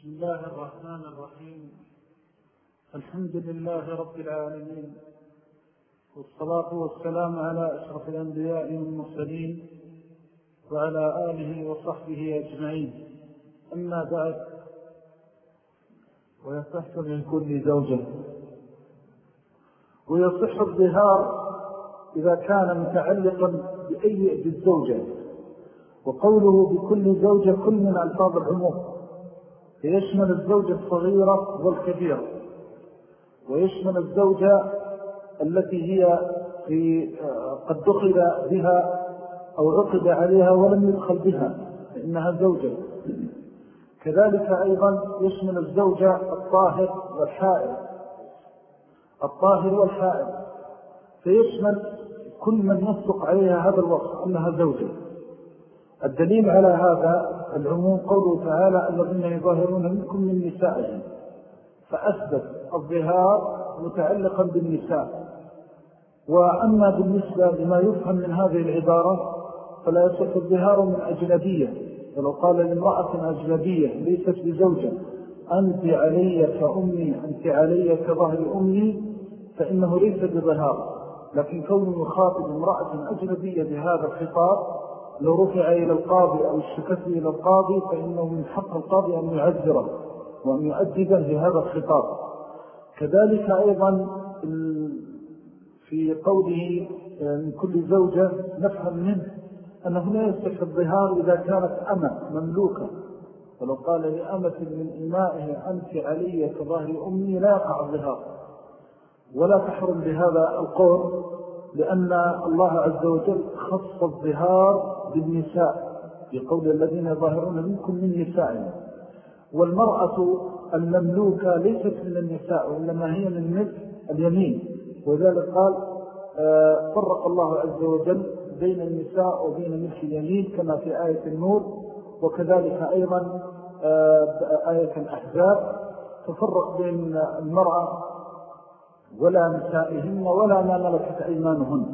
بسم الله الرحمن الرحيم. الحمد لله رب العالمين. والصلاة والسلام على أشرف الأنبياء والمرسلين وعلى آله وصحبه أجمعين. أما بعد. ويصح من كل زوجة. ويصح الظهار إذا كان متعلقا بأي بالزوجة وقوله بكل زوجة كل من ألفاظ العموم. فيشمل الزوجة الصغيرة والكبيرة ويشمل الزوجة التي هي في قد دخل بها أو عقد عليها ولم يدخل بها فإنها زوجة. كذلك أيضا يشمل الزوجة الطاهر والحائر الطاهر والحائر فيشمل كل من يصدق عليها هذا الوصف أنها زوجة. الدليل على هذا العموم قوله تعالى الذين يظاهرون منكم من نسائهم. فأثبت الظهار متعلقا بالنساء. وأما بالنسبة لما يفهم من هذه العبارة فلا يصح الظهار من أجنبية. ولو قال لامرأة أجنبية ليست بزوجة أنت علي كأمي أنت علي كظهر أمي فإنه ليس بظهار. لكن كونه يخاطب امرأة أجنبية بهذا الخطاب لو رفع إلى القاضي أو اشتكته إلى القاضي فإنه من حق القاضي أن يعذره وأن يؤدبه بهذا الخطاب. كذلك أيضا في قوله من كل زوجة نفهم منه أنه لا يستحق الظهار إذا كانت أمة مملوكة. ولو قال لأمة من إمائه أنت علي كظاهر أمي لا يقع الظهار. ولا تحرم بهذا القول لأن الله عز وجل خص الظهار بالنساء بقول الذين يظاهرون منكم من نسائهم والمرأة المملوكة ليست من النساء وإنما هي من ملك اليمين. وذلك قال آه، فرق الله عز وجل بين النساء وبين ملك اليمين كما في آية النور وكذلك أيضا آه، آية الأحزاب. تفرق بين المرأة ولا نسائهن ولا ما ملكت أيمانهن.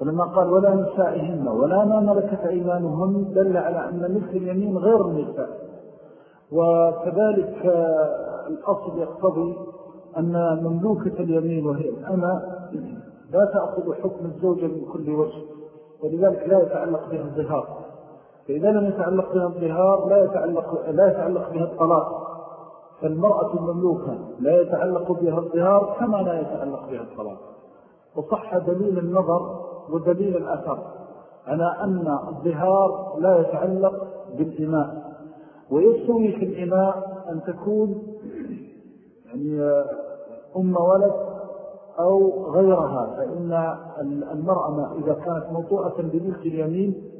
فلما قال ولا نسائهن ولا ما ملكت أيمانهن دل على أن ملك اليمين غير النساء. وكذلك الأصل يقتضي أن مملوكة اليمين وهي الأمى لا تأخذ حكم الزوجة من كل وجه ولذلك لا يتعلق بها الظهار. فإذا لم يتعلق بها الظهار لا يتعلق, لا يتعلق بها الطلاق. فالمرأة المملوكة لا يتعلق بها الظهار كما لا يتعلق بها الطلاق. وصح دليل النظر ودليل الأثر على أن الظهار لا يتعلق بالإماء. ويستوي في الإماء أن تكون يعني أم ولد أو غيرها فإن المرأة إذا كانت موضوعة بملك اليمين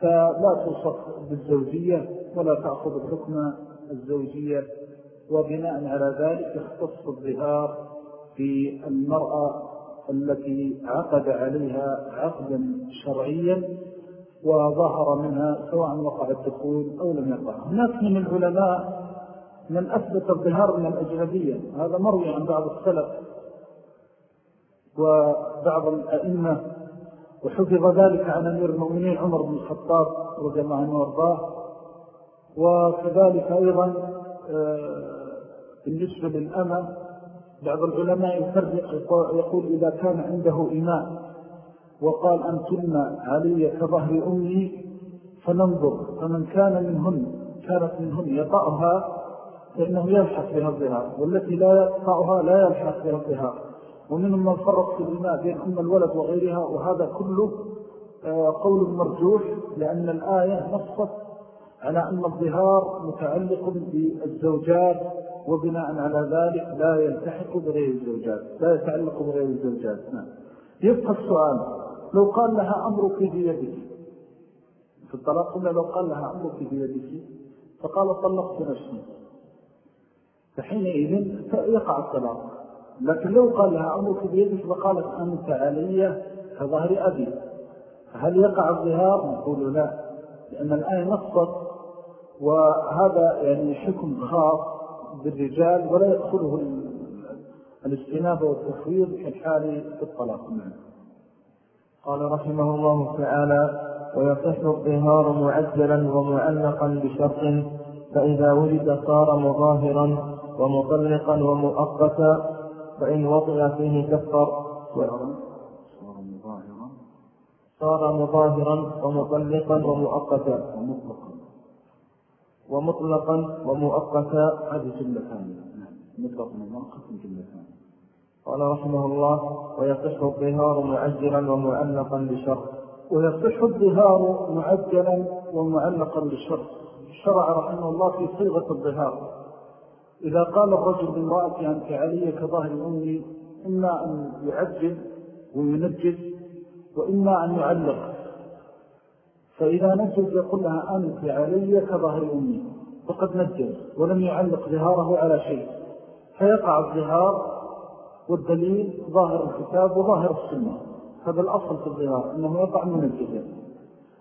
فلا توصف بالزوجية ولا تأخذ الحكم الزوجية. وبناء على ذلك يختص الظهار في المرأة التي عقد عليها عقدا شرعيا وظهر منها سواء وقع الدخول أو لم يقع. هناك من العلماء من أثبت الظهار من الأجنبية. هذا مروي عن بعض السلف وبعض الأئمة وحفظ ذلك عن أمير المؤمنين عمر بن الخطاب رضي الله عنه وأرضاه. وكذلك أيضا آه، بالنسبة للأمة بعض العلماء يفرق يقول إذا كان عنده إماء وقال أنتن علي كظهر أمي فننظر فمن كان منهن كانت منهن يطأها فإنه يلحق بها الظهار والتي لا يطأها لا يلحق بها الظهار ومنهم من فرق في الإماء بين أم الولد وغيرها وهذا كله آه، قول مرجوح لأن الآية نصت على أن الظهار متعلق بالزوجات وبناء على ذلك لا يلتحق بغير الزوجات لا يتعلق بغير الزوجات. نعم. يبقى السؤال لو قال لها أمرك بيدك في الطلاق قلنا لو قال لها أمرك بيدك فقال طلقت نفسي. فحينئذ يقع الطلاق. لكن لو قال لها أمرك بيدك فقالت أنت علي كظهر أبي. فهل يقع الظهار؟ نقول لا لأن الآية نصت وهذا يعني حكم خاص بالرجال ولا يدخله الاستنابة والتفويض كالحال في الطلاق قال رحمه الله تعالى ويصح الظهار معجلا ومعلقا بشرط فإذا ولد صار مظاهرا ومطلقا ومؤقتا فإن وطئ فيه كفر. صار مظاهرا. صار مظاهرا ومطلقا ومؤقتا. ومطلقا. ومطلقا ومؤقتا. هذه جملة ثانية. نعم. مطلق ومؤقت جملة ثانية. قال رحمه الله ويصح الظهار معجلا ومعلقا بشرط ويصح الظهار معجلا ومعلقا بشرط شرع رحمه الله في صيغة الظهار. إذا قال الرجل لامرأة أنت علي كظاهر أمي إما أن يعجل وينجز وإما أن يعلق. فإذا نجز يقول لها أنت علي كظاهر أمي فقد نجز ولم يعلق ظهاره على شيء. فيقع الظهار والدليل ظاهر الكتاب وظاهر السنة. هذا الأصل في الظهار أنه يقع منجزا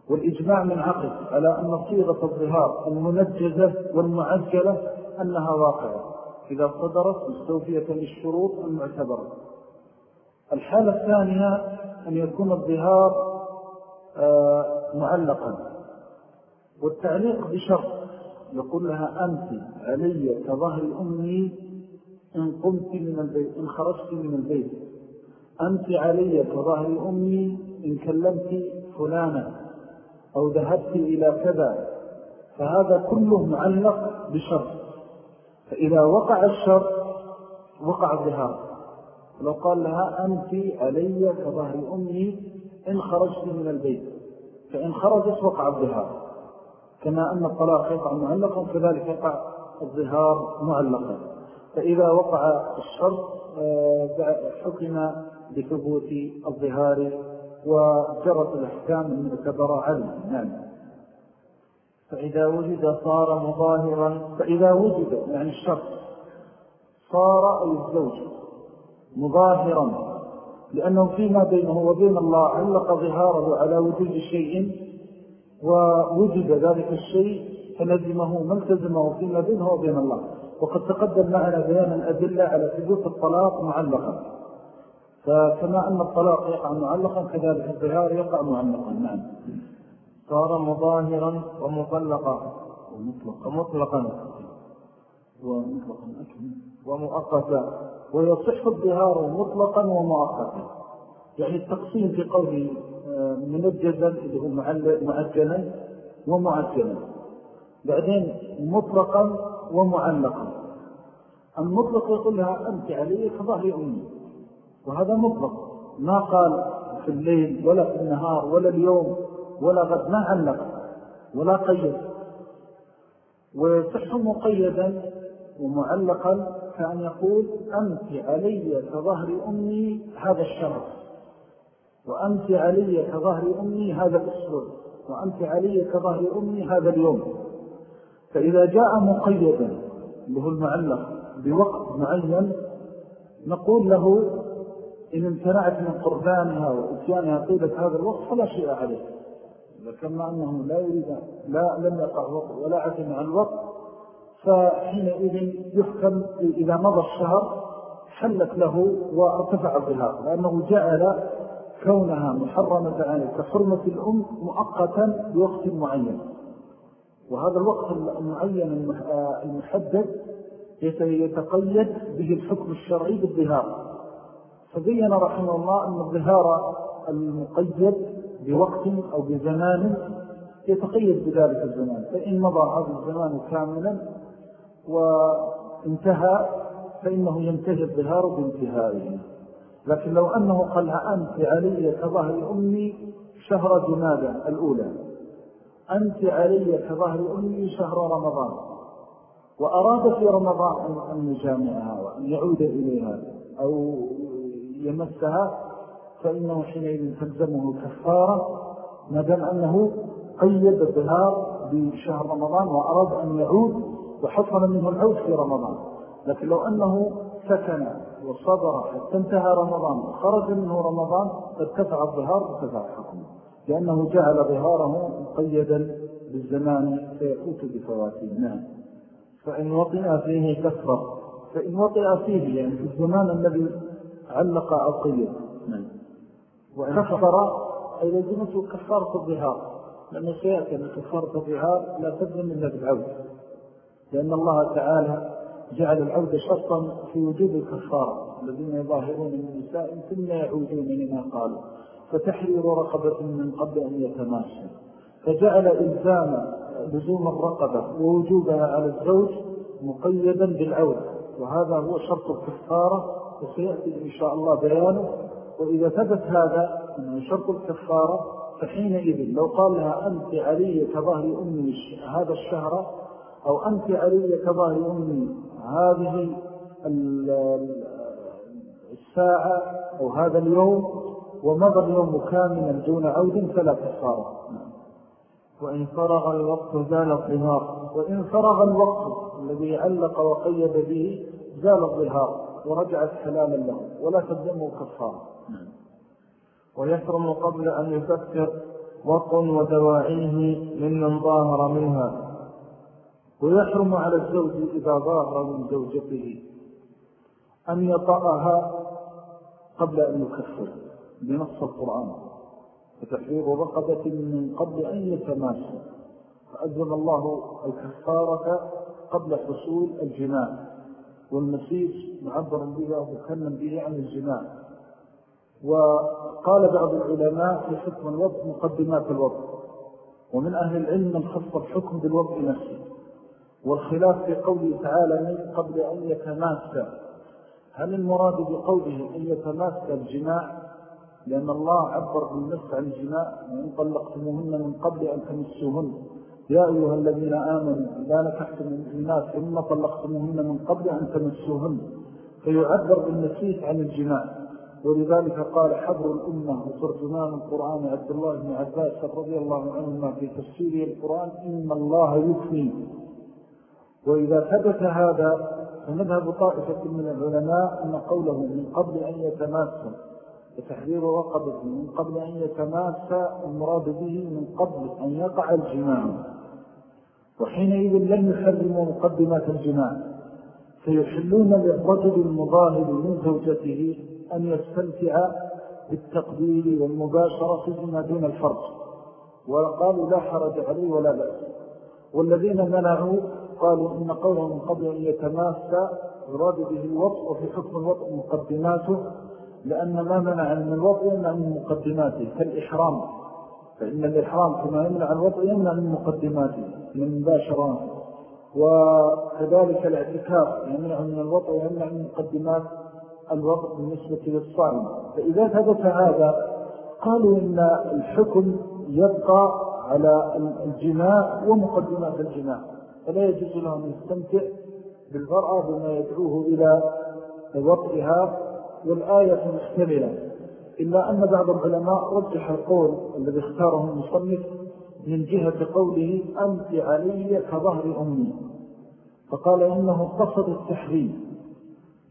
والإجماع من عقد على أن صيغة الظهار المنجزة والمعجلة أنها واقعة. إذا صدرت مستوفية للشروط المعتبرة. الحالة الثانية أن يكون الظهار معلقا. والتعليق بشرط يقول لها أنت علي كظهر أمي إن قمت من البيت إن خرجت من البيت. أنت علي كظهر أمي إن كلمت فلانا أو ذهبت إلى كذا. فهذا كله معلق بشرط. فإذا وقع الشرط وقع الظهار. لو قال لها أنت علي كظهر أمي إن خرجت من البيت فإن خرجت وقع الظهار. كما أن الطلاق يقع معلقا كذلك يقع الظهار معلقا. فإذا وقع الشرط آه، حكم بثبوت الظهار وجرت الأحكام المعتبرة علم. نعم. فإذا وجد صار مظاهرا فإذا وجد يعني الشرط صار الزوج مظاهرا. لأنه فيما بينه وبين الله علق ظهاره على وجود شيء ووجد ذلك الشيء فلزمه ما التزمه فيما بينه وبين الله. وقد تقدم معنا بيان الأدلة على ثبوت الطلاق معلقا. فكما أن الطلاق يقع معلقا كذلك الظهار يقع معلقا. نعم. صار مظاهرا ومطلقا. ومطلقا. ومطلقا. ومطلقا. ومؤقتا ويصح الظهار مطلقا ومؤقتا. يعني التقسيم في قوله آه، منجزا اللي هو معجلا ومعجلا بعدين مطلقا ومعلقا. المطلق يقول لها أنت علي كظهر أمي وهذا مطلق. ما قال في الليل ولا في النهار ولا اليوم ولا غد ما علق ولا قيد. ويصح مقيدا ومعلقا كأن يقول أنت علي كظهر أمي هذا الشهر وأنت علي كظهر أمي هذا الأسبوع وأنت علي كظهر أمي هذا اليوم. فإذا جاء مقيدا له المعلق بوقت معين نقول له إن امتنعت من قربانها وإتيانها طيلة هذا الوقت فلا شيء عليه لكن أنه لا يريد لا لم يقع وقت ولا عزم عن الوقت. فحينئذ يحكم إذا مضى الشهر حلت له وارتفع الظهار لأنه جعل كونها محرمة عليه كحرمة الأم مؤقتا بوقت معين. وهذا الوقت المعين المحدد يتقيد به الحكم الشرعي بالظهار. فبين رحمه الله أن الظهار المقيد بوقت أو بزمان يتقيد بذلك الزمان فإن مضى هذا الزمان كاملا وانتهى فإنه ينتهي الظهار بانتهائه. لكن لو أنه قال أنت علي كظهر أمي شهر جمادة الأولى. أنت علي كظهر أمي شهر رمضان. وأراد في رمضان أن يجامعها وأن يعود إليها أو يمسها فإنه حينئذ تلزمه كفارة. ما دام أنه قيد الظهار بشهر رمضان وأراد أن يعود وحصل منه العود في رمضان. لكن لو أنه سكن وصبر حتى انتهى رمضان وخرج منه رمضان ارتفع الظهار وارتفع حكمه لأنه جعل ظهاره مقيدا بالزمان فيفوت بفواتيه نعم فإن وطئ فيه كفر فإن وطئ فيه يعني في الزمان الذي علق أو قيد. نعم. وكفر أي لزمته كفارة الظهار. لأنه سيأتي أن كفارة الظهار لا تبدأ من بالعود. لأن الله تعالى جعل العود شرطا في وجود الكفارة الذين يظاهرون من النساء ثم يعودون لما قالوا. فتحرير رقبة من قبل أن يتماشى. فجعل إلزام لزوم الرقبة ووجوبها على الزوج مقيدا بالعود وهذا هو شرط الكفارة وسيأتي إن شاء الله بيانه. وإذا ثبت هذا من شرط الكفارة فحينئذ لو قال لها أنت علي كظهر أمي هذا الشهر أو أنت علي كظهر أمي هذه الساعة أو هذا اليوم ومضى اليوم كاملا دون عود فلا كفارة وإن فرغ الوقت زال الظهار. وإن فرغ الوقت الذي علق وقيد به زال الظهار ورجعت حلالا له. ولا تبدمه كفارة. ويحرم قبل أن يفكر وط ودواعيه ممن ظاهر منها. ويحرم على الزوج إذا ظاهر من زوجته أن يطأها قبل أن يكفر بنص القرآن. فتحرير رقبة من قبل أن يتماسى فأذن الله الكفارة قبل حصول الجماع والمسيج معبر به ومكنن به عن الجماع وقال بعض العلماء في حكم الوضع مقدمات الوضع. ومن أهل العلم من خص الحكم بالوضع نفسه. والخلاف في قوله تعالى من قبل أن يتماسى هل المراد بقوله أن يتماسى الجماع؟ لأن الله عبر بالنفس عن الجماع. وإن طلقتموهن من قبل أن تمسوهن. يا أيها الذين آمنوا لا نكحتم المؤمنات ثم طلقتموهن من قبل أن تمسوهن فيعبر بالنسيس عن الجماع. ولذلك قال حبر الأمة وترجمان القرآن عبد الله بن عباس رضي الله عنهما في تفسير القرآن إن الله يكفي. وإذا ثبت هذا فمذهب طائفة من العلماء أن قوله من قبل أن يتماسى وتحرير رقبة من قبل أن يتماسى المراد به من قبل أن يقع الجماع. وحينئذ لم يحرموا مقدمات الجماع. فيحلون للرجل المظاهر من زوجته أن يستمتع بالتقدير والمباشرة فيما دون الفرج. وقالوا لا حرج عليه ولا بأس. والذين منعوا قالوا إن قوله من قبل أن يتماسى يراد به الوطء وفي حكم الوطء مقدماته لأن ما منع من الوطء يمنع من مقدماته كالإحرام. فإن الإحرام كما يمنع الوطء يمنع من مقدماته من مباشرات وكذلك الاعتكاف يمنع من الوطء ويمنع من مقدمات الوطء بالنسبة للصائم فإذا ثبت هذا قالوا إن الحكم يبقى على الجماع ومقدمات الجماع. فلا يجوز له أن يستمتع بالمرأة بما يدعوه إلى وطئها والآية مستملة إلا أن بعض العلماء رجح القول الذي اختاره المصنف من جهة قوله أنت علي كظهر أمي. فقال إنه قصد التحريم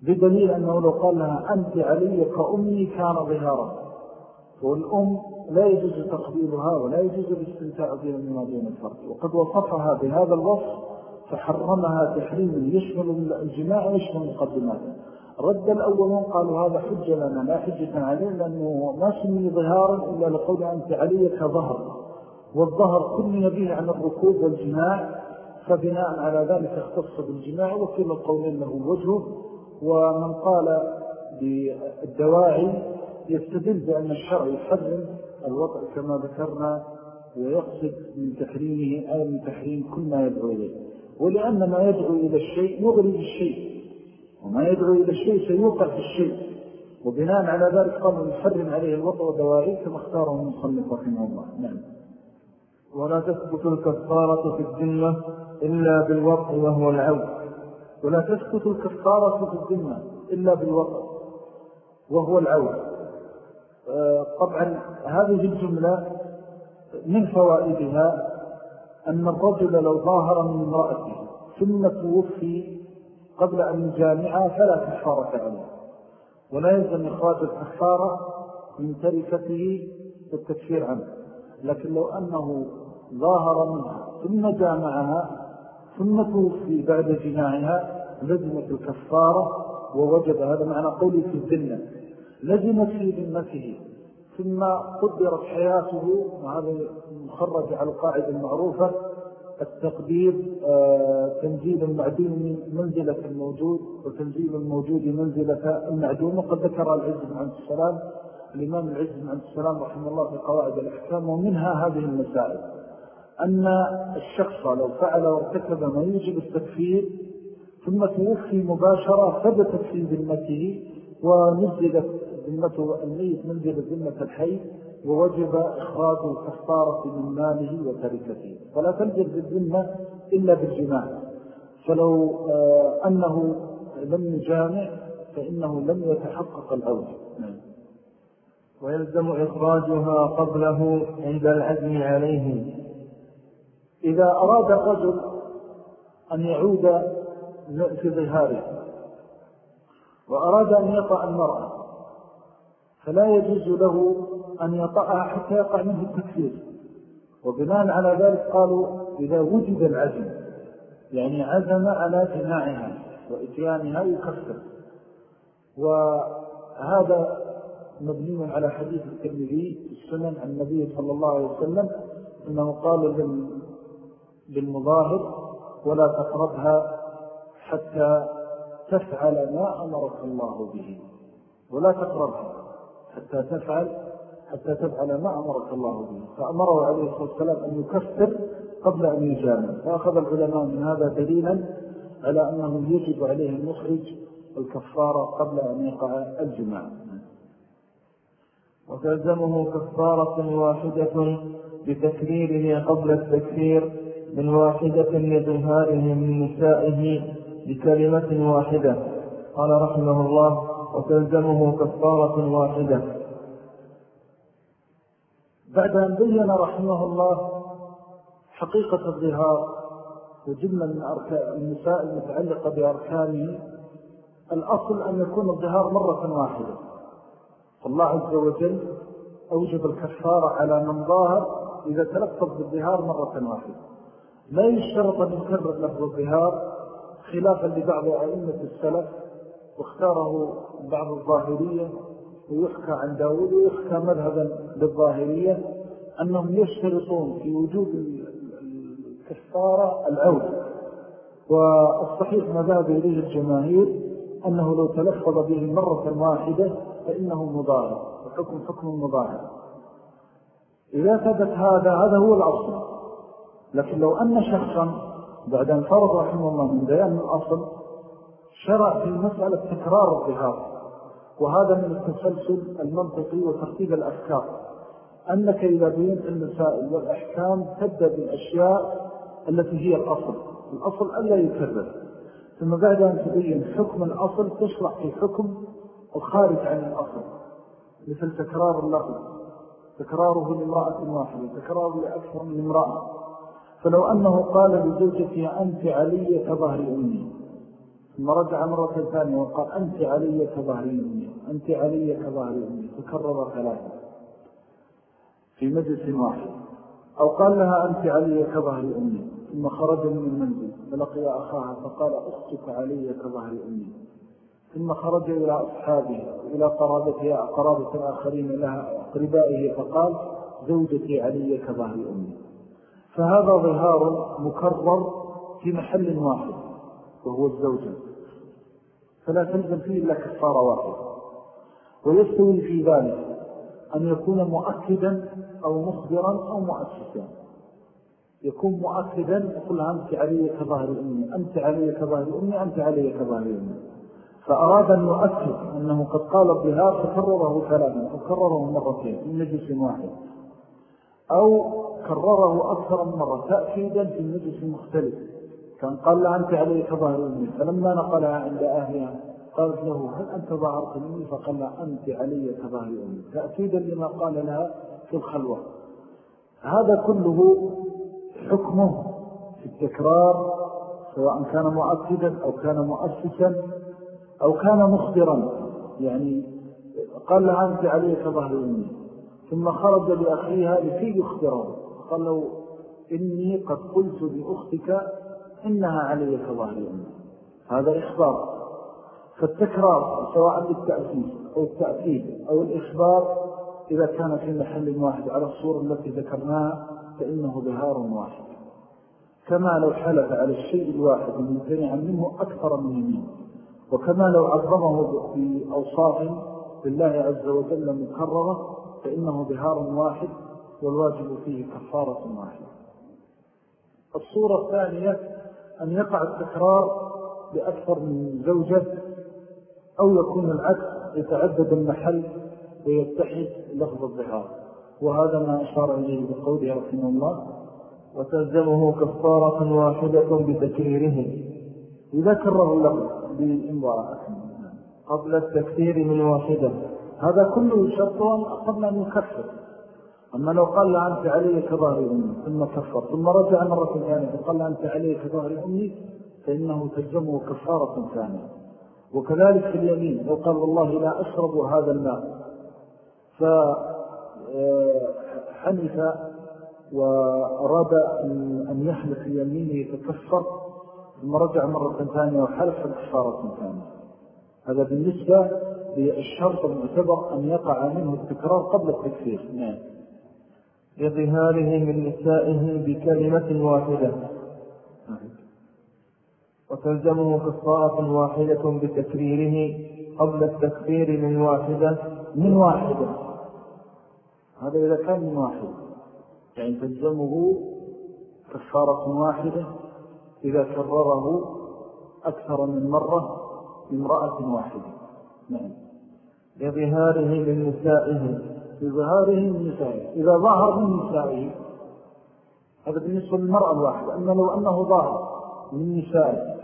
بدليل أنه لو قال لها أنت علي كأمي كان ظهارا. والأم لا يجوز تقبيلها ولا يجوز الاستمتاع بها مما دون الفرق وقد وصفها بهذا الوصف فحرمها تحريما يشمل الجماع ويشمل مقدماته رد الأولون قالوا هذا حجة لنا لا حجة عليه لأنه ما سمي ظهارا إلا لقول أنت علي كظهر والظهر كل به عن الركوب والجماع فبناء على ذلك اختص بالجماع وكل القولين له وجهه ومن قال بالدواعي يستدل بأن الشرع يحرم الوضع كما ذكرنا ويقصد من تحريمه أو من تحريم كل ما يدعو إليه. ولأن ما يدعو إلى الشيء يغري الشيء وما يدعو إلى الشيء سيوقع في الشيء. وبناء على ذلك قالوا نحرم عليه الوضع ودوائي كما اختاره المصنف رحمه الله. نعم. ولا تثبت الكفارة في الذمة إلا بالوضع وهو العود. ولا تثبت الكفارة في الذمة إلا بالوضع وهو العود. طبعا هذه الجملة من فوائدها أن الرجل لو ظاهر من امرأته ثم توفي قبل أن يجامعها فلا كفارة عليه ولا يلزم إخراج الكفارة من تركته والتكفير عنه. لكن لو أنه ظاهر منها ثم جامعها ثم توفي بعد جماعها لزمت الكفارة ووجد هذا معنى قولي في الذنة لزمت في ذمته ثم قدرت حياته وهذا مخرج على القاعدة المعروفة التقدير آه، تنزيل المعدوم منزلة الموجود وتنزيل الموجود منزلة المعدوم وقد ذكر العز بن عبد السلام الإمام العز بن عبد السلام رحمه الله في قواعد الأحكام ومنها هذه المسائل. أن الشخص لو فعل وارتكب ما يجب التكفير ثم توفي مباشرة ثبتت في ذمته ونزلت ذمته الميت منزل ذمة الحي ووجب إخراج الكفارة من ماله وتركته. فلا تنزل بالذمة إلا بالجماع. فلو آه، أنه لم يجامع فإنه لم يتحقق الأول نعم. ويلزم إخراجها قبله عند العزم عليه. إذا أراد الرجل أن يعود في ظهاره وأراد أن يطأ المرأة فلا يجوز له أن يطأها حتى يقع منه التكفير وبناء على ذلك قالوا إذا وجد العزم يعني عزم على جماعها وإتيانها يكفر. وهذا مبني على حديث الترمذي السنن عن النبي صلى الله عليه وسلم أنه قال للمظاهر ولا تقربها حتى تفعل ما أمرك الله به ولا تقربها. حتى تفعل حتى تفعل ما أمرك الله به. فأمره عليه الصلاة والسلام أن يكفر قبل أن يجامل فأخذ العلماء من هذا دليلا على أنه يجب عليه المخرج الكفارة قبل أن يقع الجماع. وتلزمه كفارة واحدة بتكريره قبل التكفير من واحدة لظهاره من نسائه بكلمة واحدة. قال رحمه الله وتلزمه كفارة واحدة. بعد أن بين رحمه الله حقيقة الظهار وجملة من النساء المتعلقة بأركانه الأصل أن يكون الظهار مرة واحدة. فالله عز وجل أوجب الكفارة على من ظاهر إذا تلقف بالظهار مرة واحدة. لا يشترط أن يكرر له الظهار خلافا لبعض أئمة السلف واختاره بعض الظاهرية ويحكى عن داود ويحكى مذهبا للظاهرية أنهم يشترطون في وجود الكفارة العود. والصحيح ما ذهب إليه الجماهير أنه لو تلفظ به مرة واحدة فإنه مضاهر وحكم حكم مضاهر إذا ثبت هذا هذا هو الأصل. لكن لو أن شخصا بعد أن فرض رحمه الله من بيان الأصل شرع في مسألة تكرار الظهار. وهذا من التسلسل المنطقي وترتيب الأفكار. أنك إذا بينت المسائل والأحكام تبدأ بالأشياء التي هي الأصل. الأصل ألا يكرر. ثم بعد أن تبين حكم الأصل تشرع في حكم الخارج عن الأصل. مثل تكرار اللفظ تكراره لامرأة واحدة. تكراره لأكثر من امرأة. فلو أنه قال لزوجته أنت علي كظهر أمي. ثم رجع مرة ثانية وقال أنت علي كظهر أمي أنت علي كظهر أمي تكرر ثلاثة في مجلس واحد. أو قال لها أنت علي كظهر أمي ثم خرج من المنزل فلقي أخاها فقال أختك علي كظهر أمي. ثم خرج إلى أصحابه إلى قرابتها قرابة الآخرين لها أقربائه فقال زوجتي علي كظهر أمي. فهذا ظهار مكرر في محل واحد وهو الزوجة. فلا تلزم فيه إلا كفارة واحدة ويستوي في ذلك أن يكون مؤكدا أو مخبرا أو مؤسسا. يكون مؤكدا يقول أنت علي كظاهر أمي أنت علي كظاهر أمي أنت علي كظاهر أمي فأراد أن يؤكد أنه قد قال بها فكرره ثلاثا وكرره مرتين من مجلس واحد. أو كرره أكثر من مرة تأكيدا في مجلس مختلف. كان قال أنت علي كظاهر أمي فلما نقلها عند أهلها قالت له هل أنت ظهرت مني؟ فقال أنت علي كظاهر أمي تأكيدا لما قال لها في الخلوة. هذا كله حكمه في التكرار سواء كان مؤكدا أو كان مؤسسا أو كان مخبرا. يعني قال لها أنت علي كظهر أمي ثم خرج لأخيها لكي يخبره. قال له إني قد قلت لأختك إنها علي كظهر أمي هذا إخبار. فالتكرار سواء بالتأسيس أو التأكيد أو الإخبار إذا كان في محل واحد على الصورة التي ذكرناها فإنه ظهار واحد. كما لو حلف على الشيء الواحد الممتنع منه أكثر من يمين. وكما لو عظمه بأوصاف لله عز وجل مكررة فإنه ظهار واحد والواجب فيه كفارة واحدة. الصورة الثانية أن يقع التكرار بأكثر من زوجة أو يكون العكس يتعدد المحل ويتحد لفظ الظهار. وهذا ما أشار إليه بقوله رحمه الله. وتلزمه كفارة واحدة بتكريره. إذا كرر اللفظ بإمضاء قبل التكثير من واحدة. هذا كله شرط قبل أن يكفر أما لو قال أنت علي كظهر أمي ثم كفر ثم رجع مرة ثانية فقال أنت علي كظهر أمي فإنه تلزمه كفارة ثانية. وكذلك في اليمين لو قال والله لا أشرب هذا الماء. فحنف وأراد أن يحلف يمينه يتكفر ثم رجع مرة ثانية وحلف كفارة ثانية. هذا بالنسبة للشرط المعتبر أن يقع منه التكرار قبل التكفير. نعم. لظهاره من نسائه بكلمة واحدة. وتلزمه كفارة واحدة بتكريره قبل التكفير من واحدة. من واحدة. هذا إذا كان من واحدة يعني تلزمه كفارة واحدة إذا كرره أكثر من مرة امرأة واحدة. نعم. لظهاره من نسائه. لظهاره من نسائه إذا ظهر من نسائه. هذا بالنسبة للمرأة الواحدة أما لو أنه ظاهر من نسائه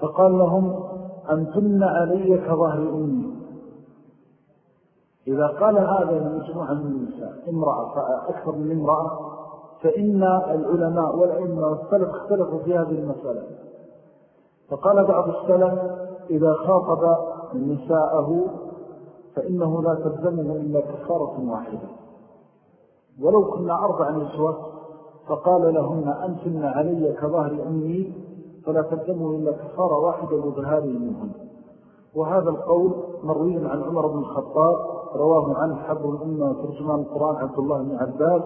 فقال لهم أنتن علي كظهر أمي. إذا قال هذا لمجموعة من النساء امرأة فأكثر من امرأة فإن العلماء والعلماء والسلف اختلفوا في هذه المسألة. فقال بعض السلف إذا خاطب نساءه فإنه لا تلزمه إلا كفارة واحدة. ولو كنا أربع نسوة فقال لهن أنتن علي كظهر أمي فلا تلزمه إلا كفارة واحدة لظهاره منهم وهذا القول مروي عن عمر بن الخطاب رواه عنه حبر الأمة وترجمان القرآن عبد الله بن عباس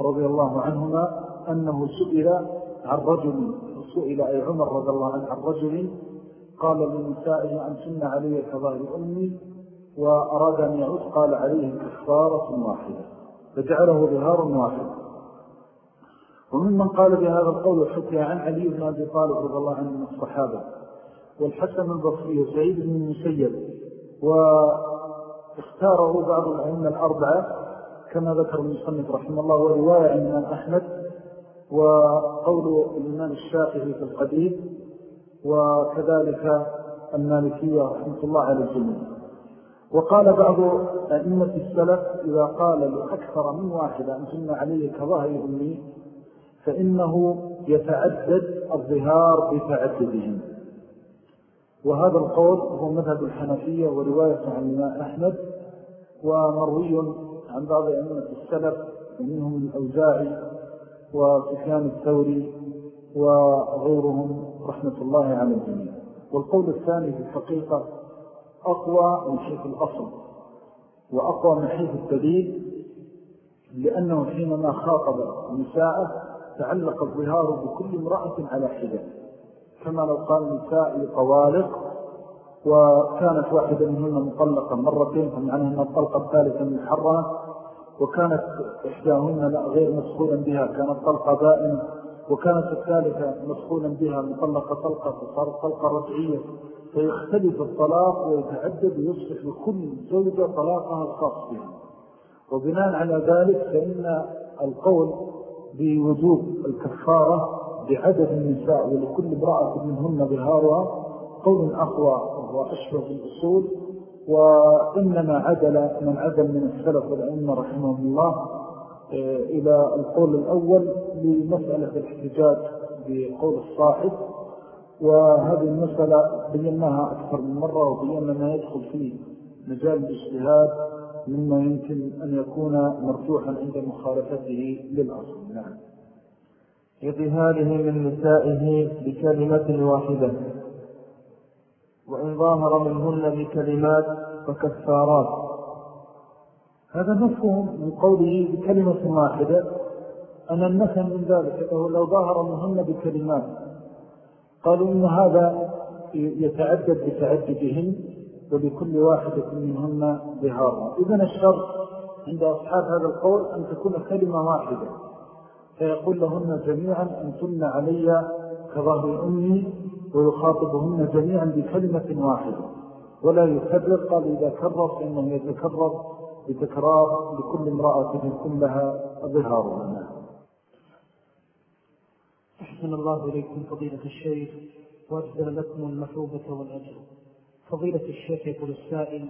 رضي الله عنهما أنه سئل عن رجل سئل أي عمر رضي الله عنه عن رجل قال لنسائه أن سن علي كظهر أمي وأراد أن يعود قال عليه كفارة واحدة. فجعله ظهار واحد. وممن قال بهذا القول حكي عن علي بن أبي طالب رضي الله عنه من الصحابة. والحسن البصري وسعيد بن المسيب. واختاره بعض الأئمة الأربعة كما ذكر المصنف رحمه الله ورواية عن الإمام أحمد وقول الإمام الشافعي في القديم وكذلك المالكية رحمة الله على الجميع. وقال بعض أئمة السلف إذا قال لأكثر من واحدة أن تن عليه كظهر أمي فإنه يتعدد الظهار بتعددهم. وهذا القول هو مذهب الحنفية ورواية عن أحمد ومروي عن بعض أئمة السلف ومنهم الأوزاعي وسفيان الثوري وغيرهم رحمة الله على الجميع والقول الثاني في الحقيقة أقوى من حيث الأصل وأقوى من حيث الدليل لأنه حينما خاطب نساءه تعلق الظهار بكل امرأة على حدة كما لو قال نساء طوالق وكانت واحدة منهن مطلقة مرتين فمعنى أن الطلقة الثالثة محرمة وكانت إحداهن غير مسخولا بها كانت طلقة بائنة وكانت الثالثة مسخولا بها مطلقة طلقة فصارت طلقة رجعية فيختلف الطلاق ويتعدد ويصبح لكل زوجة طلاقها الخاص بها. وبناء على ذلك فإن القول بوجوب الكفارة بعدد النساء ولكل امرأة منهن ظهارها قول أقوى وهو أشبه بالأصول وإنما عدل من عدل من السلف والأئمة رحمه الله إلى القول الأول لمسألة الاحتجاج بقول الصاحب وهذه المسألة بيناها أكثر من مرة وبينا ما يدخل فيه مجال الاجتهاد مما يمكن أن يكون مرجوحا عند مخالفته للأصل. نعم. لظهاره من نسائه بكلمة واحدة. وإن ظاهر منهن بكلمات فكفارات. هذا مفهوم من قوله بكلمة واحدة. أنا النسى من ذلك لو ظاهر مهن بكلمات قالوا إن هذا يتعدد بتعددهن ولكل واحدة منهن ظهارها إذن الشرط عند أصحاب هذا القول أن تكون كلمة واحدة. فيقول لهن جميعا أنتن علي كظهر أمي ويخاطبهن جميعا بكلمة واحدة. ولا يكرر قال إذا كرر فإنه يتكرر بتكرار لكل امرأة كلها ظهارها أحسن الله إليكم فضيلة الشيخ وأجزل لكم المثوبة والأجر. فضيلة الشيخ يقول السائل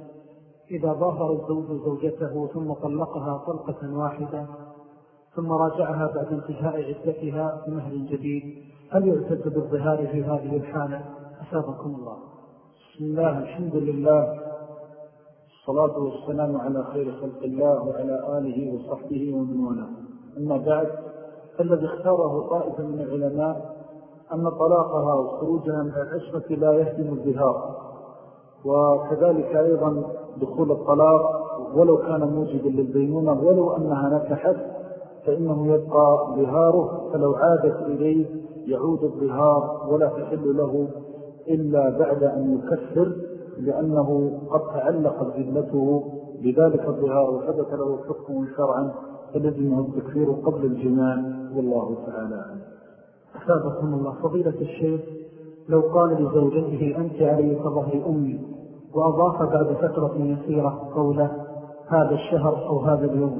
إذا ظاهر الزوج زوجته ثم طلقها طلقة واحدة ثم راجعها بعد انتهاء عدتها بمهر جديد هل يعتد بالظهار في هذه الحالة؟ أسابقكم الله. بسم الله الحمد لله الصلاة والسلام على خير خلق الله وعلى آله وصحبه ومن والاه. أما بعد الذي اختاره طائفة من العلماء أن طلاقها وخروجها من العشرة لا يهدم الظهار وكذلك أيضا دخول الطلاق ولو كان موجبا للبينونة ولو أنها نكحت فإنه يبقى ظهاره فلو عادت إليه يعود الظهار ولا تحل له إلا بعد أن يكفر لأنه قد تعلق ذلته بذلك الظهار وثبت له حكم شرعا. فلزمه التكفير قبل الجماع والله تعالى أسابقكم الله فضيلة الشيخ لو قال لزوجته أنت علي كظهر أمي وأضاف بعد فترة يسيرة قوله هذا الشهر أو هذا اليوم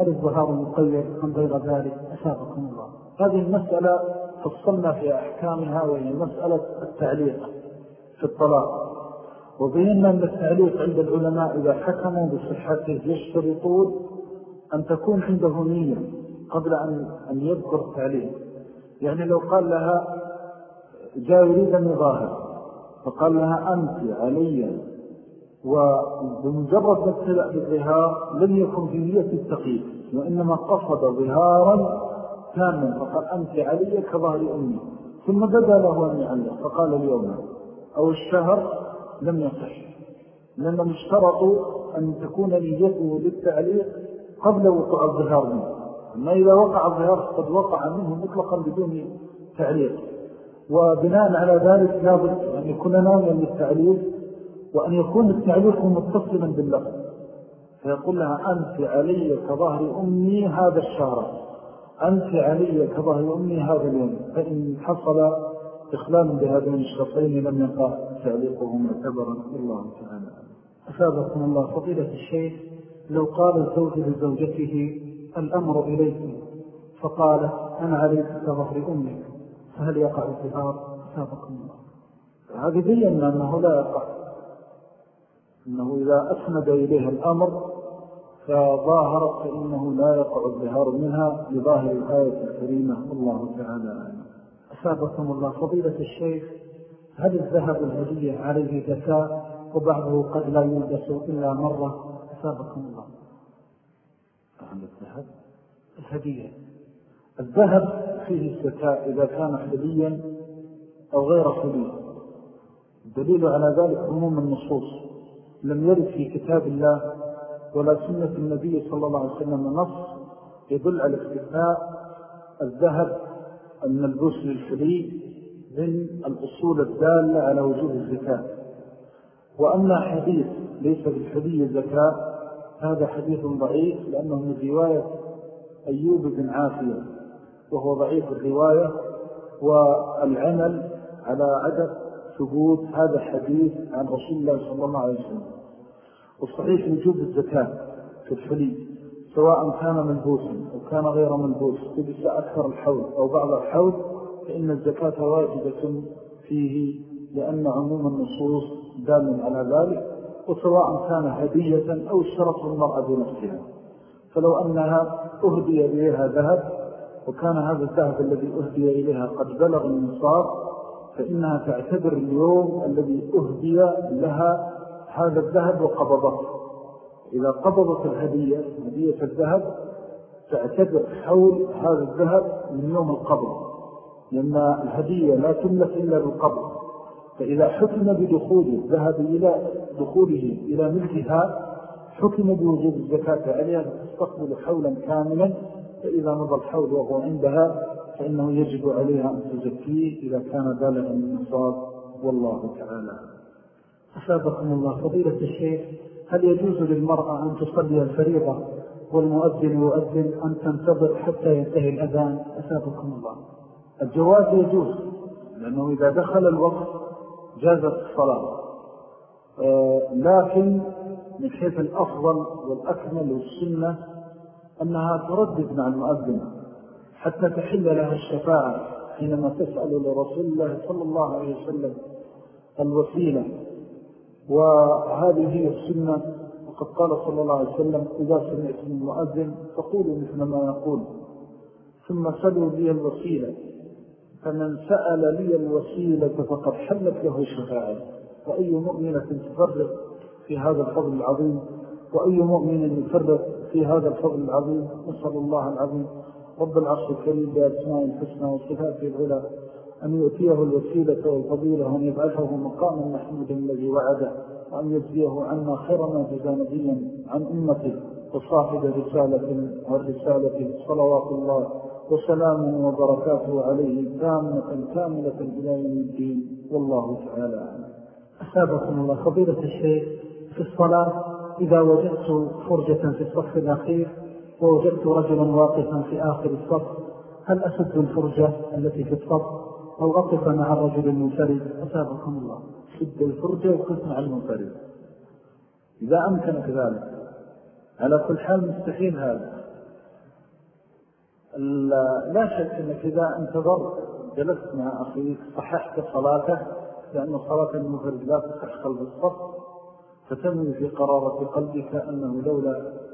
هل الظهار مقيد أم غير ذلك؟ أسابقكم الله. هذه المسألة فصلنا في أحكامها وهي مسألة التعليق في الطلاق. وبينا أن التعليق عند العلماء إذا حكموا بصحته يشترطون أن تكون عنده نية قبل أن, يذكر التعليق يعني لو قال لها جاء يريد أن يظاهر فقال لها أنت علي وبمجرد ما ابتدأ بالظهار لم يكن في نية التقييد وإنما قصد ظهارا كاملا فقال أنت علي كظهر أمي. ثم بدأ له أن يعلق فقال اليوم أو الشهر لم يصح لأنهم اشترطوا أن تكون نيته للتعليق قبل وقوع الظهار منه. أما إذا وقع الظهار قد وقع منه مطلقا بدون تعليق. وبناء على ذلك لابد أن يكون ناويا للتعليق وأن يكون التعليق متصلا باللفظ. فيقول لها أنت علي كظهر أمي هذا الشهر. أنت علي كظهر أمي هذا اليوم. فإن حصل إخلال بهذين الشرطين لم يقع تعليقه معتبرا. الله تعالى أفادكم الله فضيلة الشيخ. لو قال الزوج لزوجته الأمر إليك فقال أنا عليك كظهر أمك فهل يقع الظهار أفادكم الله؟ هذه بينا أنه لا يقع. أنه إذا أسند إليها الأمر فظاهرت فإنه لا يقع الظهار منها لظاهر الآية الكريمة. الله تعالى أسابقكم الله. فضيلة الشيخ هل الذهب الهدية عليه ذكاء وبعضه قد لا يلبس إلا مرة. أسابقكم الله. عن الذهب؟ الهدية. الذهب فيه الزكاة إذا كان حليا أو غير حلي. الدليل على ذلك عموم النصوص. لم يرد في كتاب الله ولا سنة النبي صلى الله عليه وسلم نص يدل على اكتفاء الذهب الملبوس للحلي من الأصول الدالة على وجوه الزكاة. وأما حديث ليس بالحلي زكاة هذا حديث ضعيف لأنه من رواية أيوب بن عافية وهو ضعيف الرواية والعمل على عدد ثبوت هذا الحديث عن رسول الله صلى الله عليه وسلم. والصحيح وجوب الزكاة في الحلي سواء كان ملبوسا أو كان غير ملبوس تبس أكثر الحول أو بعض الحول فإن الزكاة واجبة فيه لأن عموم النصوص دال على ذلك. وسواء كان هدية أو اشترط المرأة بنفسها فلو أنها أهدي إليها ذهب وكان هذا الذهب الذي أهدي إليها قد بلغ النصاب فإنها تعتبر اليوم الذي أهدي لها هذا الذهب وقبضته. إذا قبضت الهدية هدية الذهب تعتبر حول هذا الذهب من يوم القبض لأن الهدية لا تملك إلا بالقبض. فإذا حكم بدخول الذهب إلى دخوله إلى ملكها حكم بوجود الزكاة عليها تستقبل حولا كاملا فإذا مضى الحول وهو عندها فإنه يجب عليها أن تزكيه إذا كان بالغا النصاب. والله تعالى. أسابقكم الله. فضيلة الشيخ هل يجوز للمرأة أن تصلي الفريضة؟ والمؤذن يؤذن أن تنتظر حتى ينتهي الأذان. أسابقكم الله. الجواز يجوز لأنه إذا دخل الوقت جازت الصلاة. لكن من حيث الأفضل والأكمل والسنة أنها تردد مع المؤذن حتى تحل لها الشفاعة حينما تسأل لرسول الله صلى الله عليه وسلم الوسيلة. وهذه هي السنة. وقد قال صلى الله عليه وسلم إذا سمعتم المؤذن فقولوا مثل ما يقول. ثم سلوا لي الوسيلة. فمن سأل لي الوسيلة فقد حلت له شفاعة وأي مؤمنة تفرق في هذا الفضل العظيم وأي مؤمن يفرق في هذا الفضل العظيم نسأل الله العظيم رب العرش الكريم بأسماء الحسنى وصفاته العلى أن يؤتيه الوسيلة والفضيلة وأن يبعثه مقاما محمودا الذي وعده وأن يجزيه عنا خير ما جزى نبيا عن أمته وصاحب رسالة والرسالة صلوات الله وسلامه وبركاته عليه تامة كاملة إلى يوم الدين. والله تعالى أسابقكم الله. فضيلة الشيخ في الصلاة إذا وجدت فرجة في الصف الأخير ووجدت رجلا واقفا في آخر الصف هل أسد الفرجة التي في الصف؟ أو أقف مع الرجل المنفرد؟ أسابقكم الله. سد الفرجة وقف مع المنفرد. إذا أمكنك ذلك. على كل حال مستحيل هذا. لا شك أنك إذا انتظرت جلست مع أخيك صححت صلاته لأن صلاة المفرد لا تصح قلب الصف فتنوي في قرارة قلبك أنه لولا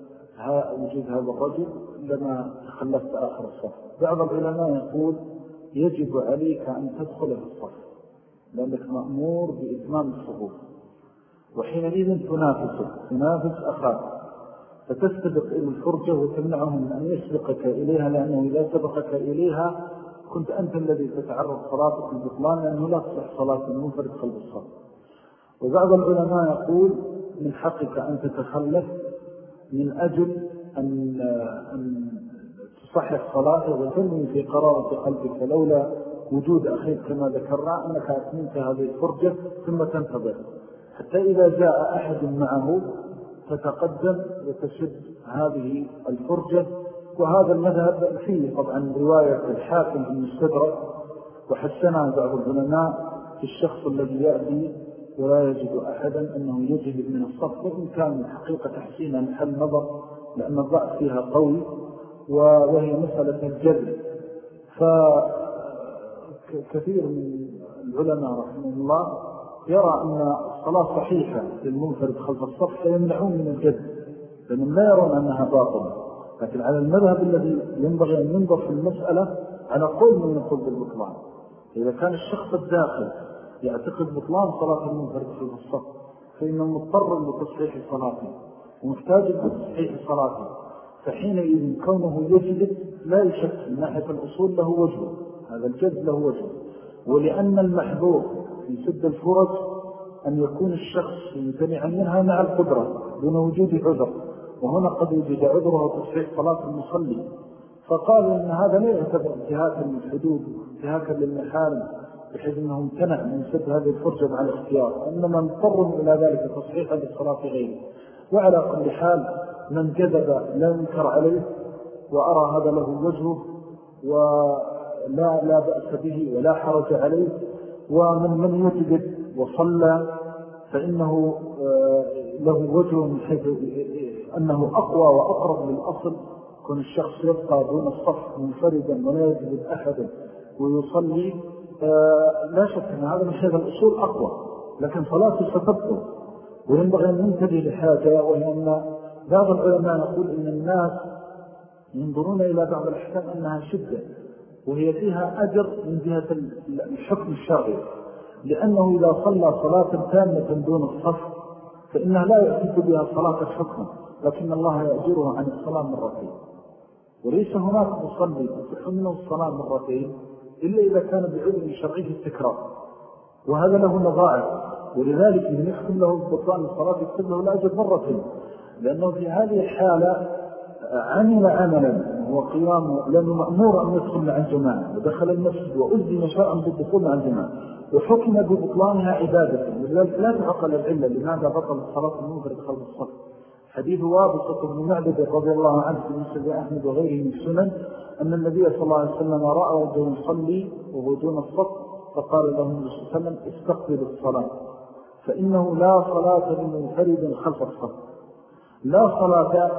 وجود هذا الرجل لما تخلفت آخر الصف. بعض العلماء يقول يجب عليك أن تدخل في الصف لأنك مأمور بإتمام الصفوف. وحينئذ تنافسه تنافس أخاك فتستبق إلى الفرجة وتمنعه من أن يسبقك إليها لأنه إذا سبقك إليها كنت أنت الذي تتعرض صلاتك البطلان لأنه لا تصح صلاة المنفرد قلب الصف وبعض العلماء يقول من حقك أن تتخلف من أجل أن, أن تصحح صلاته وتنمي في قرارة قلبك لولا وجود أخيك كما ذكرنا أنك أتمنت هذه الفرجة ثم تنتظر. حتى إذا جاء أحد معه تتقدم وتشد هذه الفرجة وهذا المذهب فيه طبعا رواية الحاكم في المستدرك وحسنها بعض العلماء في الشخص الذي يأتي ولا يجد أحدا أنه يجد من الصف وإن كان حقيقة تحسين محل نظر لأن الضعف فيها قوي وهي مسألة الجد فكثير من العلماء رحمه الله يرى أن الصلاة صحيحة للمنفرد خلف الصف فيمنعون من الجد لأنهم لا يرون أنها باطلة. لكن على المذهب الذي ينبغي أن ينظر في المسألة على قول من يقول بالبطلان. إذا كان الشخص الداخل يعتقد بطلان صلاة المنفرد في الصف فإنه مضطر لتصحيح صلاته ومحتاج لتصحيح صلاته فحينئذ كونه يجلد لا يشك من ناحية الأصول له وجه هذا الجد له وجه. ولأن المحبوب في سد الفرج أن يكون الشخص يمتنع منها مع القدرة دون وجود عذر. وهنا قد يوجد عذره وتصحيح صلاة المصلي. فقالوا أن هذا لا يعتبر انتهاكا للحدود انتهاكا للمحارم بحيث أنه امتنع من سد هذه الفرجة مع الاختيار. إنما مضطر إلى ذلك تصحيحا للصلاة غيره. وعلى كل حال من كذب لا ينكر عليه وأرى هذا له وجهه ولا لا بأس به ولا حرج عليه. ومن من يجد وصلى فإنه آه، له وجه من حيث أنه أقوى وأقرب للأصل كون الشخص يبقى دون الصف منفردا ولا يجد أحدا ويصلي آه، لا شك أن هذا من حيث الأصول أقوى لكن صلاته ستبطل وينبغي أن ننتبه لحاجة وهي أن بعض العلماء يقول إن الناس ينظرون إلى بعض الأحكام أنها شدة وهي فيها أجر من جهة الحكم الشرعي لأنه إذا صلى صلاة تامة دون الصف فإنها لا يأتيك بها صلاة الحكم. لكن الله يأجرها عن الصلاة مرتين. وليس هناك مصلي تصح منه الصلاة مرتين إلا إذا كان بعلم شرعي التكرار. وهذا له نظائر ولذلك إذن يحكم له بطلان الصلاة يكتب له الأجر مرتين. لأنه في هذه الحالة عمل عملا. هو قيامه لأنه مأمور أن يدخل مع الجماعة. ودخل المسجد وأذن شاء بالدخول مع الجماعة. وحكم ببطلانها عبادة. ولذلك لا تعقل العلة لماذا بطل الصلاة المنفرد خلف الصف. حديث وابصة بن معبد رضي الله عنه في مسجد أحمد وغيره من السنن أن النبي صلى الله عليه وسلم رأى رجل يصلي وهو دون الصف فقال له النبي صلى الله عليه وسلم استقبل الصلاة. فإنه لا صلاة لمنفرد خلف الصف. لا صلاة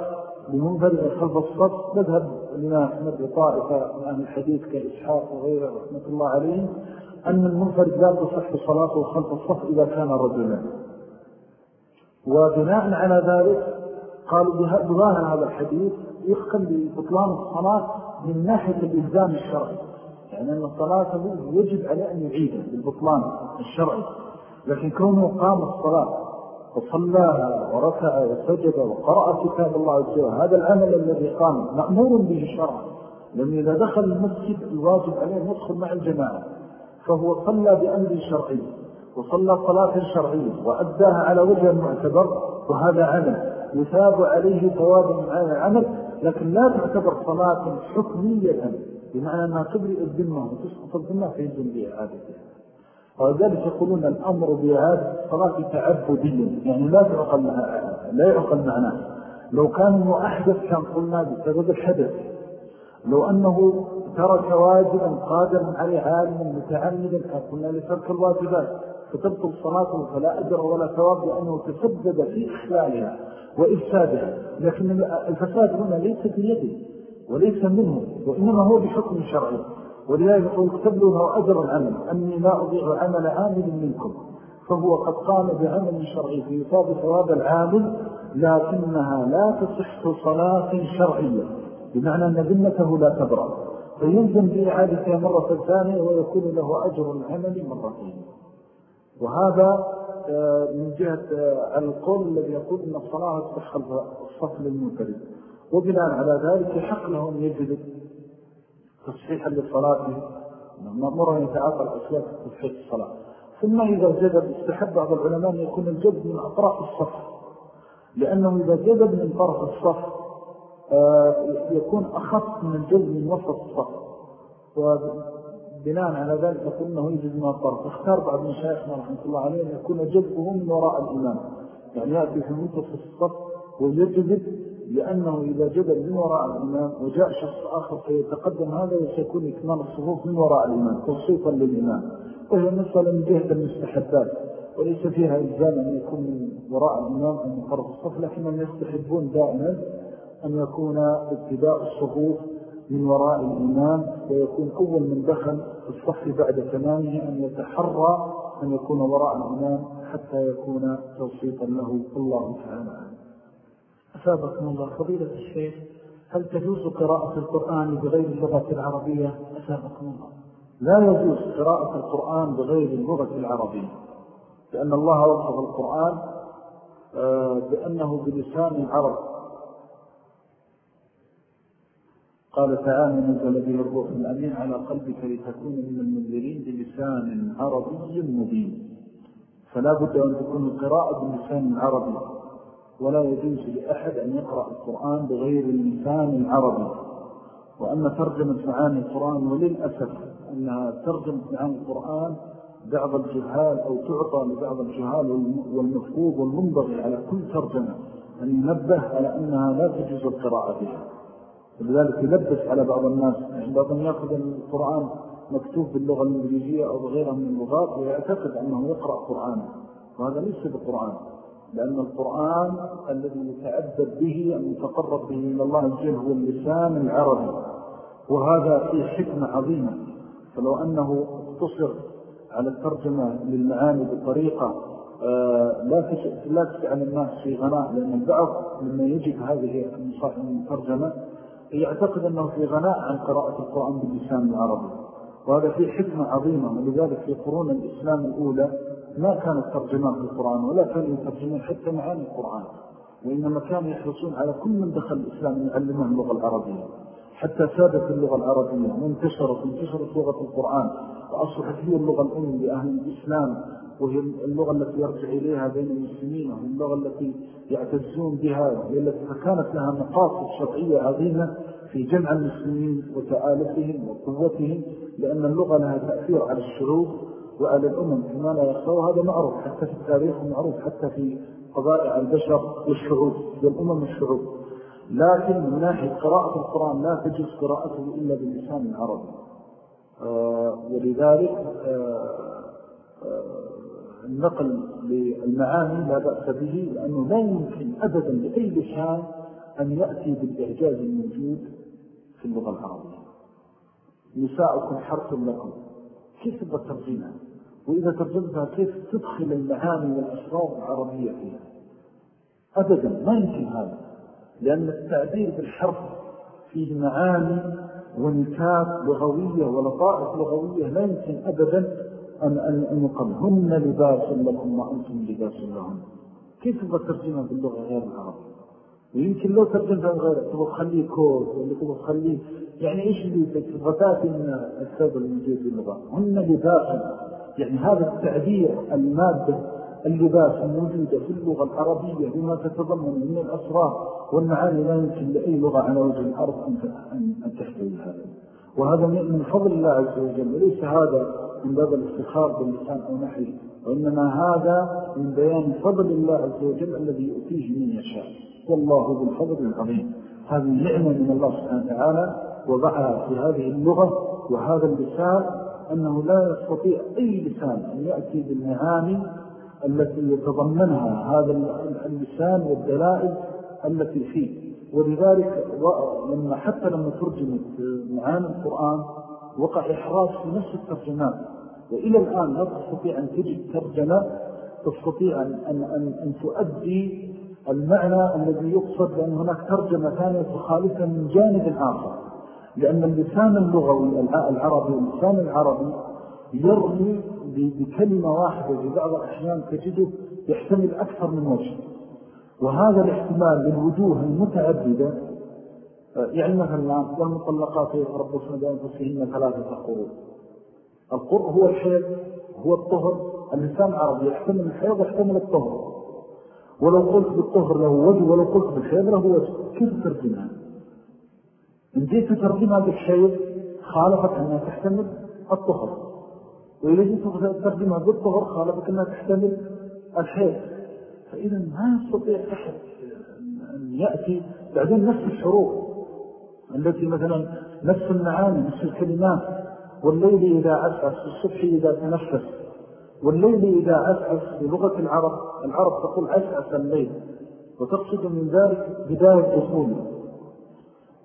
لمنفرد خلف الصف نذهب لما أحمد بطائفة من أهل الحديث كإسحاق وغيره رحمة الله عليهم أن المنفرد لا تصح صلاته خلف الصف إذا كان رجلا. وبناء على ذلك قالوا بظاهر هذا الحديث يحكم ببطلان الصلاة من ناحية الإلزام الشرعي. يعني أن الصلاة يجب عليه أن يعيدها بالبطلان الشرعي. لكن كونه قام الصلاة وصلاها وركع وسجد وقرأ كتاب الله عز وجل هذا العمل الذي قام مأمور به شرعا لأن إذا دخل المسجد الواجب عليه يدخل مع الجماعة. فهو صلى بأمر شرعي وصلى صلاة شرعية وأداها على وجه المعتبر وهذا عمل. يثاب عليه ثواب العمل لكن لا تعتبر صلاة حكمية بمعنى أنها تبرئ الذمة وتسقط الذمة فيجب بإعادتها. ولذلك يقولون الأمر بإعادة الصلاة تعبديا يعني لا تعقل لا يعقل معناه. لو كان إنه أحدث كان قلنا بسبب الحدث. لو أنه ترك واجبا قادرا عليه عالما متعمدا كان قلنا لترك الواجبات. فتبطل صلاته فلا أجر ولا ثواب لأنه تسبب في إخلالها. وإفسادها لكن الفساد هنا ليس بيده وليس منه وإنما هو بحكم شرعي. ولذلك اكتب له أجر العمل أني لا أضيع عمل عامل منكم. فهو قد قام بعمل شرعي في يصاب ثواب العامل لكنها لا تصح صلاة شرعية بمعنى أن ذمته لا تبرأ. فيلزم بإعادتها مرة ثانية ويكون له أجر العمل مرتين. وهذا من جهة آه، القول الذي يقول أن الصلاة تدخل الصف للمنفرد. وبناء على ذلك يحق له أن يجد تصحيحا لصلاته مأمورا يتعاطى الأسواق تصحيح الصلاة. ثم إذا جذب استحب بعض العلماء أن يكون الجذب من أطراف الصف لأنه إذا جذب من طرف الصف آه، يكون أخف من الجذب من وسط الصف. بناء على ذلك يقول أنه يجب من الطرف اختار بعض مشايخنا رحمة الله عليه أن يكون جذبه من وراء الإمام يعني يأتي في منتصف الصف ويجذب لأنه إذا جذب من وراء الإمام وجاء شخص آخر فيتقدم هذا وسيكون إكمال الصفوف من وراء الإمام توصيفا للإمام وهي مسألة من جهة المستحبات. وليس فيها إلزام أن يكون من وراء الإمام من طرف الصف لكنهم يستحبون دائما أن يكون ابتداء الصفوف من وراء الإمام ويكون أول من دخل في الصف بعد تمامه أن يتحرى أن يكون وراء الإمام حتى يكون توسيطا له. الله تعالى أسابقكم الله. فضيلة الشيخ هل تجوز قراءة القرآن بغير اللغة العربية؟ أسابقكم الله. لا يجوز قراءة القرآن بغير اللغة العربية لأن الله وصف القرآن آه، بأنه بلسان العرب قال تعالى نزل به الروح الأمين على قلبك لتكون من المنذرين بلسان عربي مبين. فلا بد أن تكون القراءة بلسان عربي ولا يجوز لأحد أن يقرأ القرآن بغير اللسان العربي وأما ترجمة معاني القرآن وللأسف أنها ترجمة معاني القرآن بعض الجهال أو تعطى لبعض الجهال والمفروض والمنبغي على كل ترجمة أن ينبه على أنها لا تجوز القراءة بها. ولذلك يلبس على بعض الناس. يعني بعضهم يأخذ القرآن مكتوب باللغة الإنجليزية أو بغيرها من اللغات ويعتقد أنه يقرأ قرآن. وهذا ليس بقرآن لأن القرآن الذي يتعبد به أن يتقرب به إلى الله الجل هو اللسان العربي. وهذا فيه حكمة عظيمة. فلو أنه اقتصر على الترجمة للمعاني بطريقة آه، لا تسأل الناس في غناء لأن البعض لما يجد هذه الترجمة يعتقد أنه في غناء عن قراءة القرآن باللسان العربي وهذا فيه حكمة عظيمة ولذلك في قرون الإسلام الأولى ما كانت ترجمان في القرآن ولا كانوا يترجمون حتى معاني القرآن وإنما كانوا يحرصون على كل من دخل الإسلام أن يعلمهم اللغة العربية حتى سادت اللغة العربية وانتشرت وانتشرت لغة القرآن. وأصبحت هي اللغة الأم لأهل الإسلام وهي اللغة التي يرجع إليها بين المسلمين وهي اللغة التي يعتزون بها فكانت لها مقاصد شرعية عظيمة في جمع المسلمين وتآلفهم وقوتهم لأن اللغة لها تأثير على الشعوب وعلى الأمم كما لا يخصوا هذا معروف حتى في التاريخ ومعروف حتى في قضايا البشر والشعوب والأمم والشعوب. لكن من ناحية قراءة القرآن لا تجوز قراءته إلا باللسان العربي. ولذلك آه آه النقل للمعاني لا بأس به لأنه لا يمكن أبدا لأي لسان أن يأتي بالإعجاز الموجود في اللغة العربية. نساءكم حرف لكم. كيف تبقى ترجمها وإذا ترجمتها كيف تدخل المعاني والأسرار العربية فيها؟ أبدا ما يمكن هذا لأن التعبير بالحرف فيه معاني ونكات لغوية ولطائف لغوية لا يمكن أبدا أن, يقل هن لباس لكم وأنتم لباس لهم. كيف تبغى ترجمها باللغة غير العربية؟ ويمكن لو ترجمها غير تبغى تخليه كود ولا تبغى تخليه يعني إيش اللي تأتي من السبب الموجود اللغة هن لباس. يعني هذا التعبير المادة اللباس الموجودة في اللغة العربية بما تتضمن من الأسرار والمعاني لا يمكن لأي لغة على وجه الأرض أن تحتوي هذا. وهذا من فضل الله عز وجل. وليس هذا من باب الافتخار باللسان أو نحيه وإنما هذا من بيان فضل الله عز وجل الذي يؤتيه من يشاء. والله ذو الفضل العظيم. هذه نعمة من الله سبحانه وتعالى وضعها في هذه اللغة وهذا اللسان أنه لا يستطيع أي لسان أن يأتي بالمعاني التي يتضمنها هذا اللسان والدلائل التي فيه. ولذلك لما حتى لما ترجمت معاني القرآن وقع إحراج في نفس الترجمات. وإلى الآن لا تستطيع أن تجد ترجمة تستطيع أن, أن, أن, تؤدي المعنى الذي يقصد لأن هناك ترجمة ثانية تخالفة من جانب آخر. لأن اللسان اللغوي العربي اللسان العربي يرمي بكلمة واحدة في بعض الأحيان تجده يحتمل أكثر من وجه. وهذا الاحتمال للوجوه المتعددة يعني مثلا والمطلقات يتربصن بأنفسهن ثلاثة قروء القرء هو الحيض هو الطهر. اللسان العربي يحتمل الحيض ويحتمل الطهر. ولو قلت بالطهر له وجه ولو قلت بالحيض له وجه. كيف ترجمها؟ إن جيت ترجمها بالحيض خالفت أنها تحتمل الطهر. وإذا جيت ترجمها بالطهر خالفت أنها تحتمل الحيض. فإذا ما يستطيع أحد أن يأتي بعدين نفس الحروف التي مثلا نفس المعاني نفس الكلمات. والليل إذا عسعس الصبح إذا تنفس. والليل إذا عسعس بلغة العرب. العرب تقول عسعس الليل. وتقصد من ذلك بداية دخوله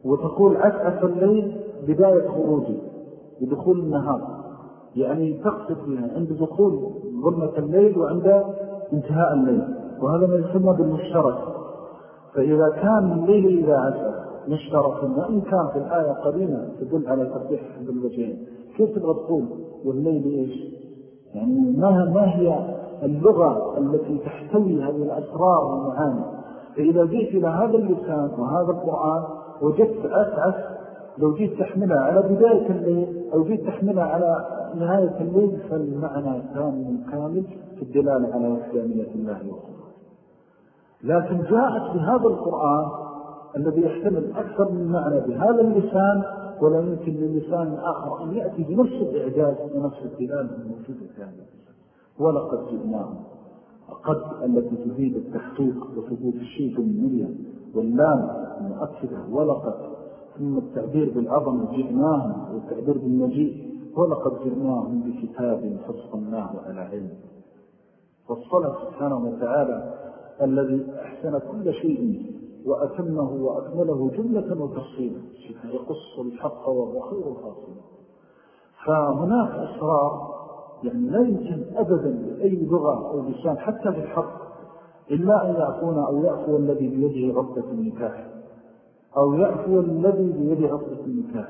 وتقول عسعس الليل بداية خروجه بدخول النهار. يعني تقصد عند دخول ظلمة الليل وعند انتهاء الليل. وهذا ما يسمى بالمشترك. فإذا كان الليل إذا عسعس مشترك وإن كان في الآية قرينة تدل على تربيح بالوجهين. كيف تبغى تقول والليل إيش؟ يعني ما, ما هي اللغة التي تحتوي هذه الأسرار والمعاني؟ فإذا جئت إلى هذا اللسان وهذا القرآن وجدت أسعس لو جيت تحملها على بداية الليل أو جيت تحملها على نهاية الليل فالمعنى كامل كامل في الدلالة على وحدانية الله وقوله لكن جاءت بهذا القرآن الذي يحتمل أكثر من معنى بهذا اللسان ولا يمكن للسان الآخر أن يأتي بنفس الإعجاز ونفس الدلال الموجودة في هذا اللسان. ولقد جئناهم. قد التي تفيد التحقيق وثبوت الشيء بالمليا واللام المؤكدة ولقد ثم التعبير بالعظم جئناهم والتعبير بالمجيء ولقد جئناهم بكتاب فصلناه على علم. فالصلاة سبحانه وتعالى الذي أحسن كل شيء وأتمه وأكمله جملة وتفصيلا يقص الحق وهو خير الفاصل فهناك أسرار يعني لا يمكن أبدا لأي لغة أو لسان حتى في الحق إلا أن يعفون أو يعفو الذي بيده عقدة النكاح أو يعفو الذي بيده عقدة النكاح.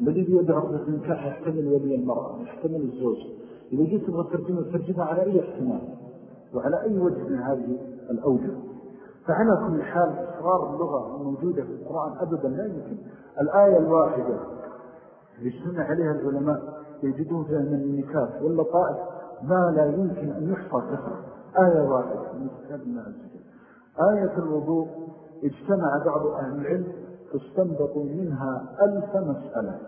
الذي بيده عقدة النكاح يحتمل ولي المرأة يحتمل الزوج. إذا جيت تبغى ترجمة ترجمة على أي احتمال؟ وعلى أي وجه من هذه الأوجه؟ فعلى كل حال إصرار اللغة الموجودة في القرآن أبدا لا يمكن. الآية الواحدة. يجتمع عليها العلماء يجدون فيها من النكات واللطائف ما لا يمكن أن يحصى كثرة. آية واحدة. من كتاب الله عز وجل آية الوضوء. اجتمع بعض أهل العلم فاستنبطوا منها ألف مسألة.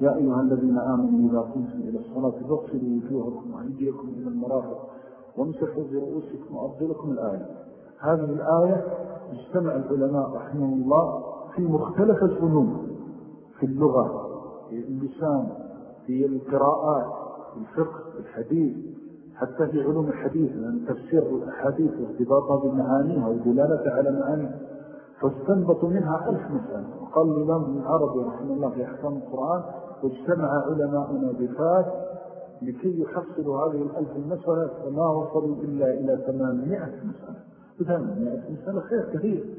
يا أيها الذين آمنوا إذا قمتم إلى الصلاة فاغسلوا وجوهكم وأيديكم إلى المرافق وامسحوا برؤوسكم وأرجلكم الآية. هذه الآية اجتمع العلماء رحمه الله في مختلف الفنون في اللغة في اللسان في القراءات في الفقه في الحديث حتى في علوم الحديث لأن تفسير الأحاديث وارتباطها بمعانيها ودلالة على معانيها فاستنبطوا منها ألف مسألة وقال الإمام ابن رحمه الله في أحكام القرآن واجتمع علماؤنا بفاس لكي يحصلوا هذه الألف المسألة فما وصلوا إلا إلى ثمانمائة مسألة ثمانمائة مسألة خير كثير.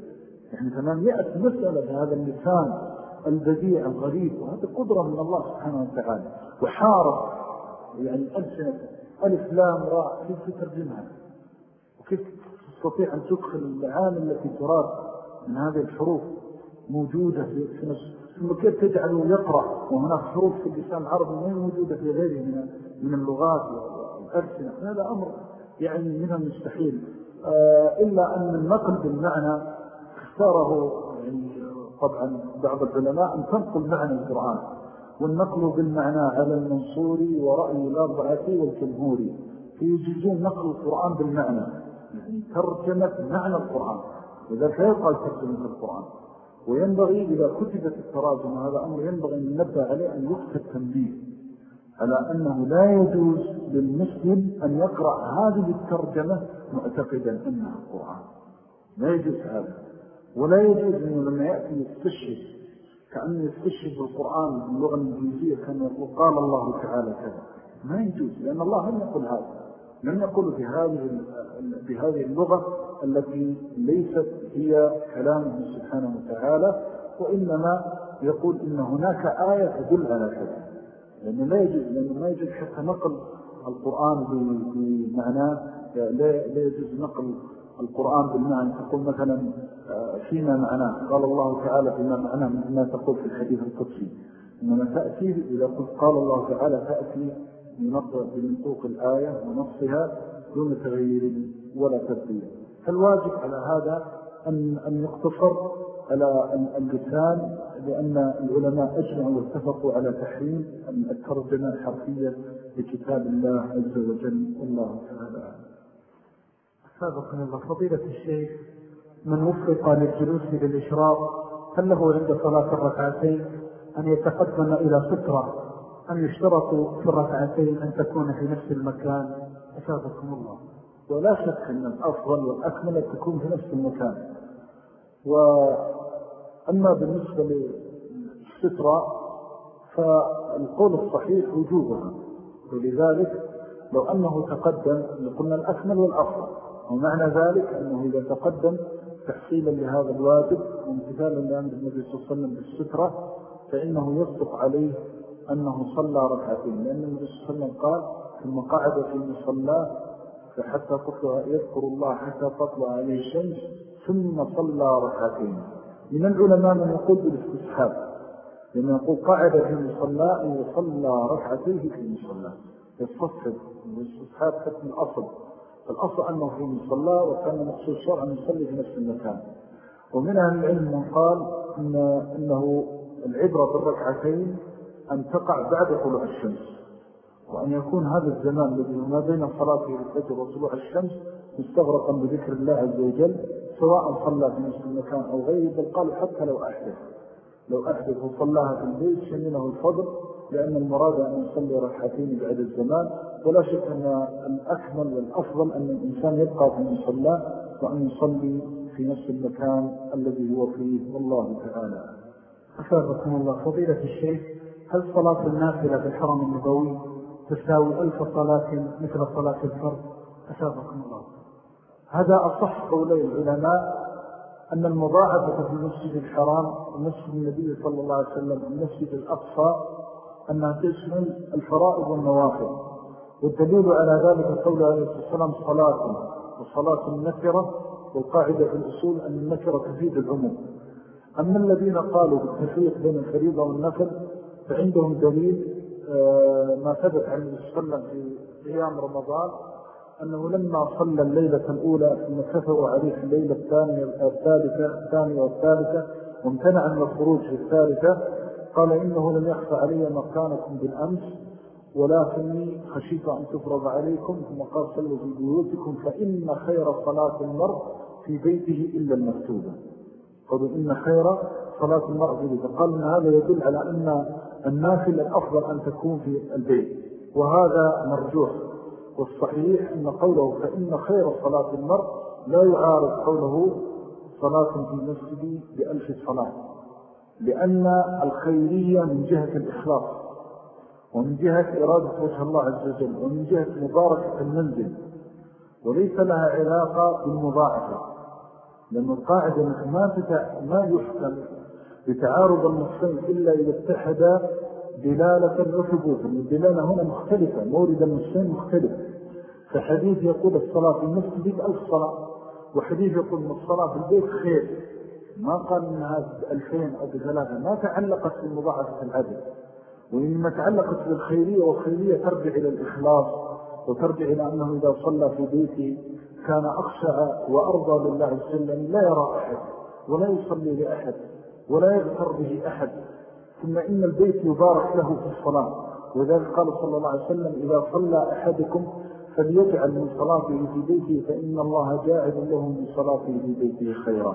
يعني ثمانمائة مسألة بهذا اللسان البديع الغريب وهذا قدرة من الله سبحانه وتعالى. وحارب يعني ألسنة ألف لام راء كيف تترجمها وكيف تستطيع أن تدخل المعاني التي تراد؟ من هذه الحروف موجودة في نفس ثم كيف تجعله يقرأ وهناك حروف في اللسان العربي ما موجودة في غيره من من اللغات والألسنة. هذا أمر يعني من المستحيل. آه، إلا أن النقل بالمعنى اختاره يعني طبعا بعض العلماء أن تنقل معنى القرآن والنقل بالمعنى على المنصوري ورأي الأربعة والجمهوري. فيجيزون نقل القرآن بالمعنى يعني ترجمة معنى القرآن. وذلك يقال ترجمة القرآن وينبغي إذا كتبت التراجم هذا أمر ينبغي أن نبدأ عليه أن يكتب تنبيه على أنه لا يجوز للمسلم أن يقرأ هذه الترجمة معتقدا أنها القرآن لا يجوز هذا. ولا يجوز أنه لما يأتي يستشهد كأنه يستشهد بالقرآن باللغة الإنجليزية كما يقول قال الله تعالى كذا. ما يجوز لأن الله لم يقل هذا. لم يقل بهذه بهذه اللغة التي ليست هي كلامه سبحانه وتعالى وإنما يقول إن هناك آية تدل على كذا. لأنه لا يجوز لأنه ما يجوز حتى نقل القرآن بمعناه لا يجوز نقل القرآن بالمعنى. تقول مثلا آه، فيما معناه. قال الله تعالى فيما معناه ما تقول في الحديث القدسي. إنما تأتي إذا قلت قال الله تعالى تأتي بمنطوق الآية ونصها دون تغيير ولا تبديل. فالواجب على هذا أن, أن يقتصر على اللسان لأن العلماء أجمعوا واتفقوا على تحريم الترجمة الحرفية لكتاب الله عز وجل. والله تعالى سابقا الله فضيلة الشيخ من وفق للجلوس للإشراق هل له عند صلاة الركعتين أن يتقدم إلى سترة أم يشترط في الركعتين أن تكون في نفس المكان. أسابقكم الله. ولا شك أن الأفضل والأكمل أن تكون في نفس المكان. وأما بالنسبة للسترة فالقول الصحيح وجوبها. ولذلك لو أنه تقدم لقلنا الأكمل والأفضل. ومعنى ذلك أنه إذا تقدم تحصيلا لهذا الواجب وامتثالا لأمر النبي صلى الله عليه وسلم بالسترة فإنه يصدق عليه أنه صلى ركعتين. لأن النبي صلى الله عليه وسلم قال ثم قعد في مصلاه فحتى تطلع يذكر الله حتى تطلع عليه الشمس ثم صلى ركعتين. من العلماء من يقول بالاستصحاب. لأنه يقول قعد في مصلاه وصلى ركعتين في مصلاه يستصحب الاستصحاب حكم الأصل. فالأصل أنه في مصلاه وكان مقصود شرعا يصلي في نفس المكان. ومن أهل العلم من قال إن إنه العبرة بالركعتين أن تقع بعد طلوع الشمس. وأن يكون هذا الزمان الذي ما بين صلاته الفجر وطلوع الشمس مستغرقا بذكر الله عز وجل سواء صلى في نفس المكان أو غيره بل قال حتى لو أحدث. لو أحدث وصلاها في البيت شمله الفضل لأن المراد أن يصلي ركعتين بعد الزمان. ولا شك أن الأكمل والأفضل أن الإنسان يبقى في المصلى وأن يصلي في نفس المكان الذي هو فيه. والله تعالى. أفادكم الله. فضيلة الشيخ هل صلاة النافلة في الحرم النبوي تساوي ألف صلاة مثل صلاة الفرد. أسابقكم الله. هذا أصح قولي العلماء أن المضاعفة في المسجد الحرام ومسجد النبي صلى الله عليه وسلم المسجد الأقصى أنها تشمل الفرائض والنوافل. والدليل على ذلك قول عليه الصلاة والسلام صلاة وصلاة النكرة والقاعدة في الأصول أن النكرة تفيد العموم. أما الذين قالوا بالتفريق بين الفريضة والنفل فعندهم دليل ما ثبت عن النبي صلى الله عليه وسلم في قيام رمضان أنه لما صلى الليلة الأولى ثم كفروا عليه الليلة الثانية الثالثة الثانية والثالثة وامتنع من الخروج في الثالثة قال إنه لم يخفى علي مكانكم بالأمس ولكني خشيت أن تفرض عليكم ثم قال صلوا في بيوتكم فإن خير صلاة المرء في بيته إلا المكتوبة. قالوا إن خير صلاة المرء في بيته. قال إن هذا يدل على أن النافل الأفضل أن تكون في البيت. وهذا مرجوح. والصحيح أن قوله فإن خير صلاة المرء لا يعارض قوله صلاة في مسجد بألف صلاة. لأن الخيرية من جهة الإخلاص ومن جهة إرادة وجه الله عز وجل ومن جهة مباركة المنزل. وليس لها علاقة بالمضاعفة. لأن القاعدة ما, ما يحكم بتعارض النصين إلا إذا اتحد دلالة وثبوتا الدلالة هنا مختلفة مورد النصين مختلف. فحديث يقول الصلاة في المسجد ألف صلاة وحديث يقول الصلاة في البيت خير. ما قال إنها بألفين أو بثلاثة ما تعلقت بمضاعفة العدد. وإنما تعلقت بالخيرية والخيرية ترجع إلى الإخلاص وترجع إلى أنه إذا صلى في بيته كان أخشى وأرضى لله وجل لا يرى أحد ولا يصلي لأحد. ولا يذكر به أحد. ثم إن البيت يبارك له في الصلاة. وذلك قال صلى الله عليه وسلم إذا صلى أحدكم فليجعل من صلاته في بيته فإن الله جاعل له من صلاته في بيته خيرا.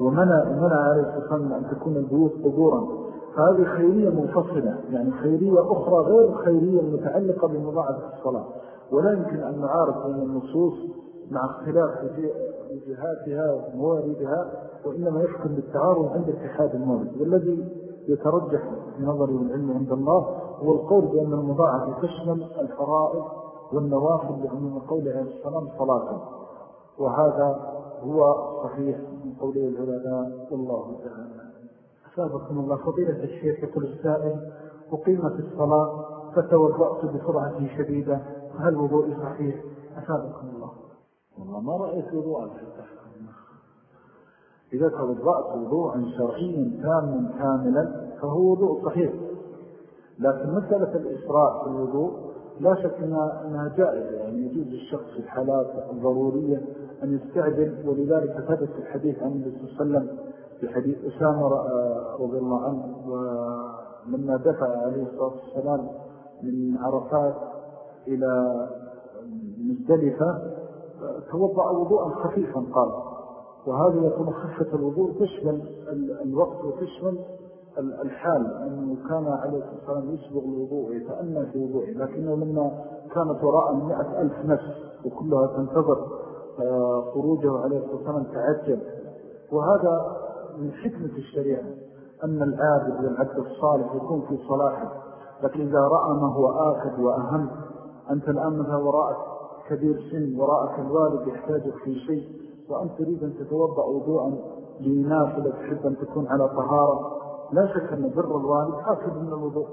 ومنع منع عليه الصلاة أن تكون البيوت قبورا. فهذه خيرية منفصلة. يعني خيرية أخرى غير الخيرية المتعلقة بمضاعفة الصلاة. ولا يمكن أن نعارض بين النصوص مع اختلاف وجهاتها ومواردها وإنما يحكم بالتعارض عند اتحاد المورد والذي يترجح نظري والعلم عند الله هو القول بأن المضاعفة تشمل الفرائض والنوافل لعموم قوله عليه السلام صلاة. وهذا هو صحيح من قوله العلماء والله تعالى. أسابقكم الله فضيلة الشيخ يقول السائل أقيمت الصلاة فتوضأت بسرعة شديدة هل وضوئي صحيح؟ أسابقكم الله. والله ما رأيت وضوءا في إذا توضأت وضوءا شرعيا تاما كاملا فهو وضوء صحيح. لكن مسألة الإسراء في الوضوء لا شك أنها جائزة. يعني يجوز الشخص في الحالات الضرورية أن يستعجل ولذلك ثبت الحديث عن النبي صلى الله عليه وسلم في حديث أسامة رضي الله عنه ولما دفع عليه الصلاة والسلام من عرفات إلى مزدلفة توضع وضوءا خفيفا قال. وهذه يكون خفة الوضوء تشمل الوقت وتشمل الحال أنه كان عليه والسلام يسبغ الوضوء ويتأنى في وضوءه. لكنه لما كانت وراء مئة ألف نفس وكلها تنتظر آه، خروجه عليه والسلام تعجل وهذا من حكمة الشريعة أن العابد والعبد الصالح يكون في صلاحه. لكن إذا رأى ما هو آخذ وأهم أنت الآن مثلا وراءك؟ كبير سن وراءك الوالد يحتاجك في شيء وأنت تريد أن تتوضأ وضوءا لنافلة تحب أن تكون على طهارة. لا شك أن بر الوالد آخذ من الوضوء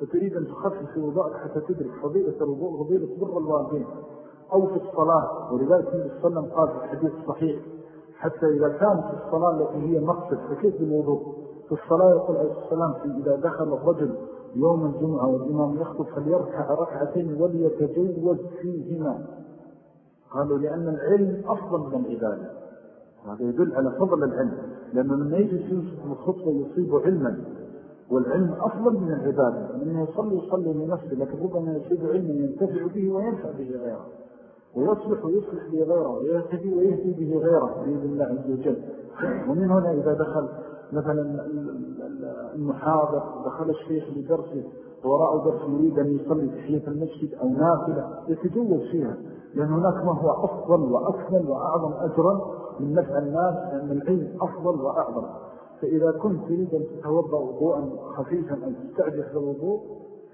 فتريد أن تخفف في وضوءك حتى تدرك فضيلة الوضوء فضيلة بر الوالدين. أو في الصلاة ولذلك النبي صلى الله عليه وسلم قال في الحديث الصحيح حتى إذا كانت الصلاة التي هي مقصد فكيف بالوضوء؟ في الصلاة يقول عليه السلام إذا دخل الرجل يوم الجمعة والإمام يخطب فليركع ركعتين وليتجوز فيهما. قالوا لأن العلم أفضل من العبادة. وهذا يدل على فضل العلم. لأنه لما يجي يوسف الخطبة يصيب علما. والعلم أفضل من العبادة. لأنه يصلي يصلي لنفسه لكن ربما يصيب علما ينتفع به وينفع به غيره. ويصلح ويصلح به غيره ويهتدي ويهدي به غيره بإذن الله عز وجل. ومن هنا إذا دخل مثلا المحاضر دخل الشيخ لدرسه وراء درس يريد أن يصلي تحية المسجد أو نافلة يتجوز فيها لأن هناك ما هو أفضل وأكمل وأعظم أجرا من نفع الناس لأن العلم أفضل وأعظم. فإذا كنت تريد أن تتوضأ وضوءا خفيفا أن تستعجح الوضوء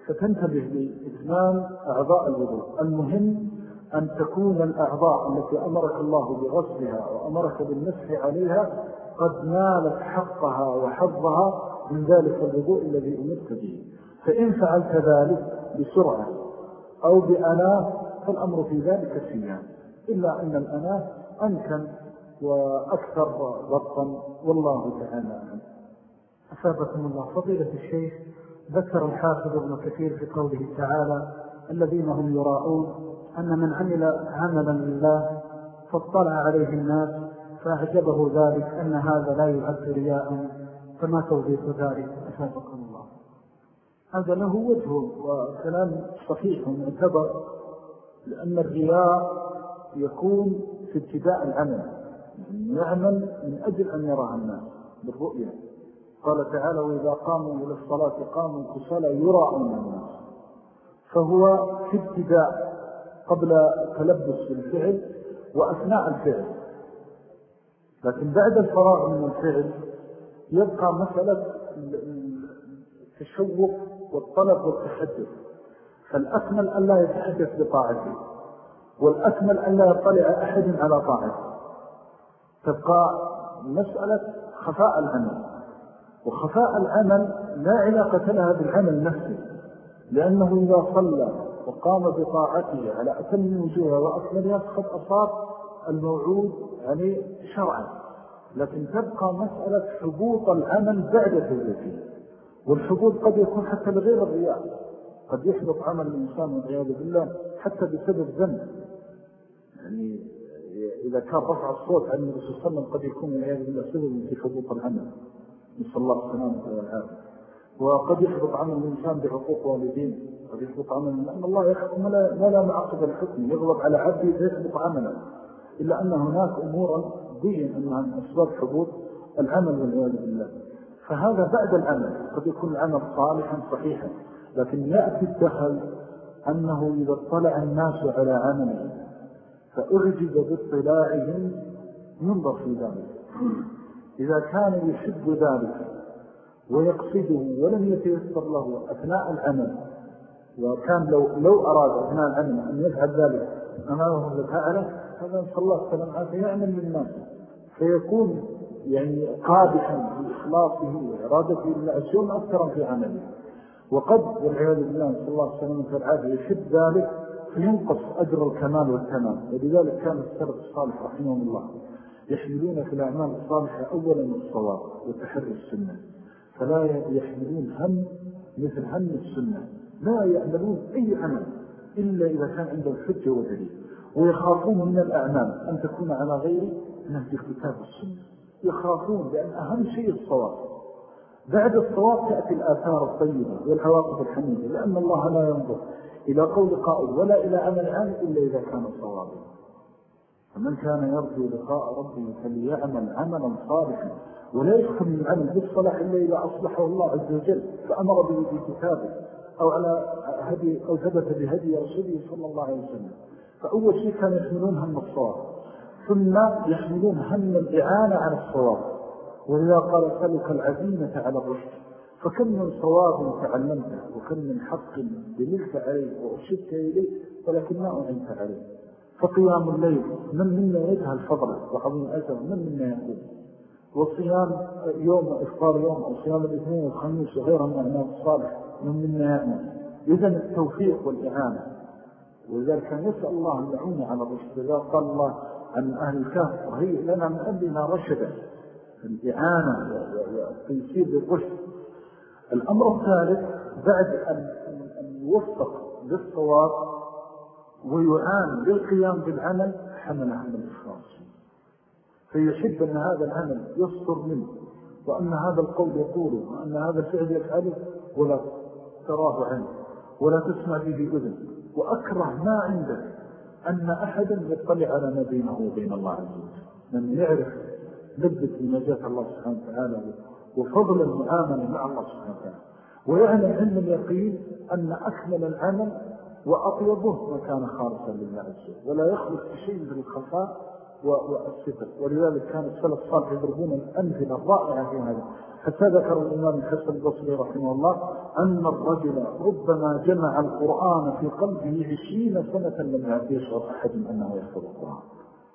فتنتبه لإتمام أعضاء الوضوء. المهم أن تكون الأعضاء التي أمرك الله بغسلها وأمرك بالنسح عليها قد نالت حقها وحظها من ذلك الوضوء الذي أمرت به. فإن فعلت ذلك بسرعة أو بأناة فالأمر في ذلك سيان إلا أن الأناة أنكن وأكثر ضبطا والله تعالى أثابكم الله. فضيلة الشيخ ذكر الحافظ ابن كثير في قوله تعالى الذين هم يراءون أن من عمل عملا لله فاطلع عليه الناس فأعجبه ذلك أن هذا لا يعد رياء فما توضيح ذلك؟ أسافكم الله. هذا له وجه وكلام صحيح ومعتبر لأن الرياء يكون في ابتداء العمل يعمل من أجل أن يراها الناس بالرؤية. قال تعالى وإذا قاموا إلى الصلاة قاموا كسلا يراءون الناس. فهو في ابتداء قبل تلبس بالفعل وأثناء الفعل. لكن بعد الفراغ من الفعل يبقى مسألة التشوق والطلب والتحدث. فالأكمل أن لا يتحدث بطاعته والأكمل أن لا يطلع أحد على طاعته. تبقى مسألة خفاء العمل وخفاء العمل لا علاقة لها بالعمل نفسه لأنه إذا صلى وقام بطاعته على أتم وجوهها وأكملها فقد أصاب الموعود يعني شرعا لكن تبقى مسألة حبوط العمل بعد توجيه والحبوط قد يكون حتى لغير الرياء قد يحبط عمل الإنسان والعياذ بالله حتى بسبب ذنب. يعني إذا كان رفع الصوت عن النبي صلى الله عليه وسلم قد يكون والعياذ بالله سبب في حبوط العمل. نسأل الله السلامة والعافية وقد يحبط عمل الإنسان بعقوق والدين قد يحبط عمل لأن الله يحكم لا معقب الحكم يغضب على عبده فيحبط عمله. إلا أن هناك أمورا بين أنها من أسباب حبوط العمل والعياذ بالله. فهذا بعد العمل قد يكون العمل صالحا صحيحا لكن يأتي الدخل أنه إذا اطلع الناس على عمله فأعجب باطلاعهم ينظر في ذلك. إذا كان يحب ذلك ويقصده ولم يتيسر له أثناء العمل وكان لو, لو أراد أثناء العمل أن يفعل ذلك أمامه لفعله هذا نسأل الله عليه يعمل للناس فيكون يعني قادحا بإخلاصه وإرادته الشيء أكثر في عمله. وقد والعياذ بالله نسأل الله عليه يحب ذلك فينقص أجر الكمال والتمام. ولذلك كان السلف الصالح رحمه الله يحملون في الأعمال الصالحة أولا الصواب وتحري السنة. فلا يحملون هم مثل هم السنة. لا يعملون أي عمل إلا إذا كان عندهم حجة ودليل ويخافون من الأعمال. أن تكون على غير نهج الكتاب والسنة يخافون لأن أهم شيء الصواب. بعد الصواب تأتي الآثار الطيبة والعواقب الحميدة لأن الله لا ينظر إلى قول قائل ولا إلى عمل عام إلا إذا كان صوابا. فمن كان يرجو لقاء ربه فليعمل عملا صالحا ولا يدخل من العمل بالصلاح إلا إذا أصلحه الله عز وجل. فأمر به في كتابه أو على هدي أو ثبت بهدي رسوله صلى الله عليه وسلم. فأول شيء كانوا يحملون هم الصواب. ثم يحملون هم الإعانة على الصواب. ولذا قال سألك العزيمة على الرشد. فكم من صواب تعلمته وكم من حق دللت عليه وأشدت إليه ولكن ما أعنت عليه. فقيام الليل من منا يجهل فضله؟ وعظيم أجر من منا يقول؟ وصيام يوم إفطار يوم أو صيام الاثنين والخميس وغيرها من الصالح من منا يعمل إذن التوفيق والإعانة. ولذلك كان يسأل الله يعوني على الرشد. قال الله عن أهل الكهف وهي لنا من أمرنا رشدا. الإعانة والتنسير بالرشد الأمر الثالث بعد أن يوفق بالصواب ويعان بالقيام بالعمل حمل عمل الإخلاص فيحب أن هذا العمل يصدر منه وأن هذا القول يقوله وأن هذا الفعل يفعله ولا تراه عنه. ولا تسمع به أذن وأكره ما عنده أن أحدا يطلع على ما بينه وبين الله عز وجل. من يعرف لذة بنجاة الله سبحانه وتعالى وفضل المعاملة مع الله سبحانه وتعالى. ويعلم علم اليقين أن أكمل العمل وأطيبه ما كان خالصا لله عز وجل. ولا يخلص بشيء من الخفاء والستر. ولذلك كان السلف الصالح يضربون الأمثلة الرائعة في هذا. حتى ذكر الإمام الحسن البصري رحمه الله أن الرجل ربما جمع القرآن في قلبه عشرين سنة لم يشعر أحد أنه يحفظ القرآن.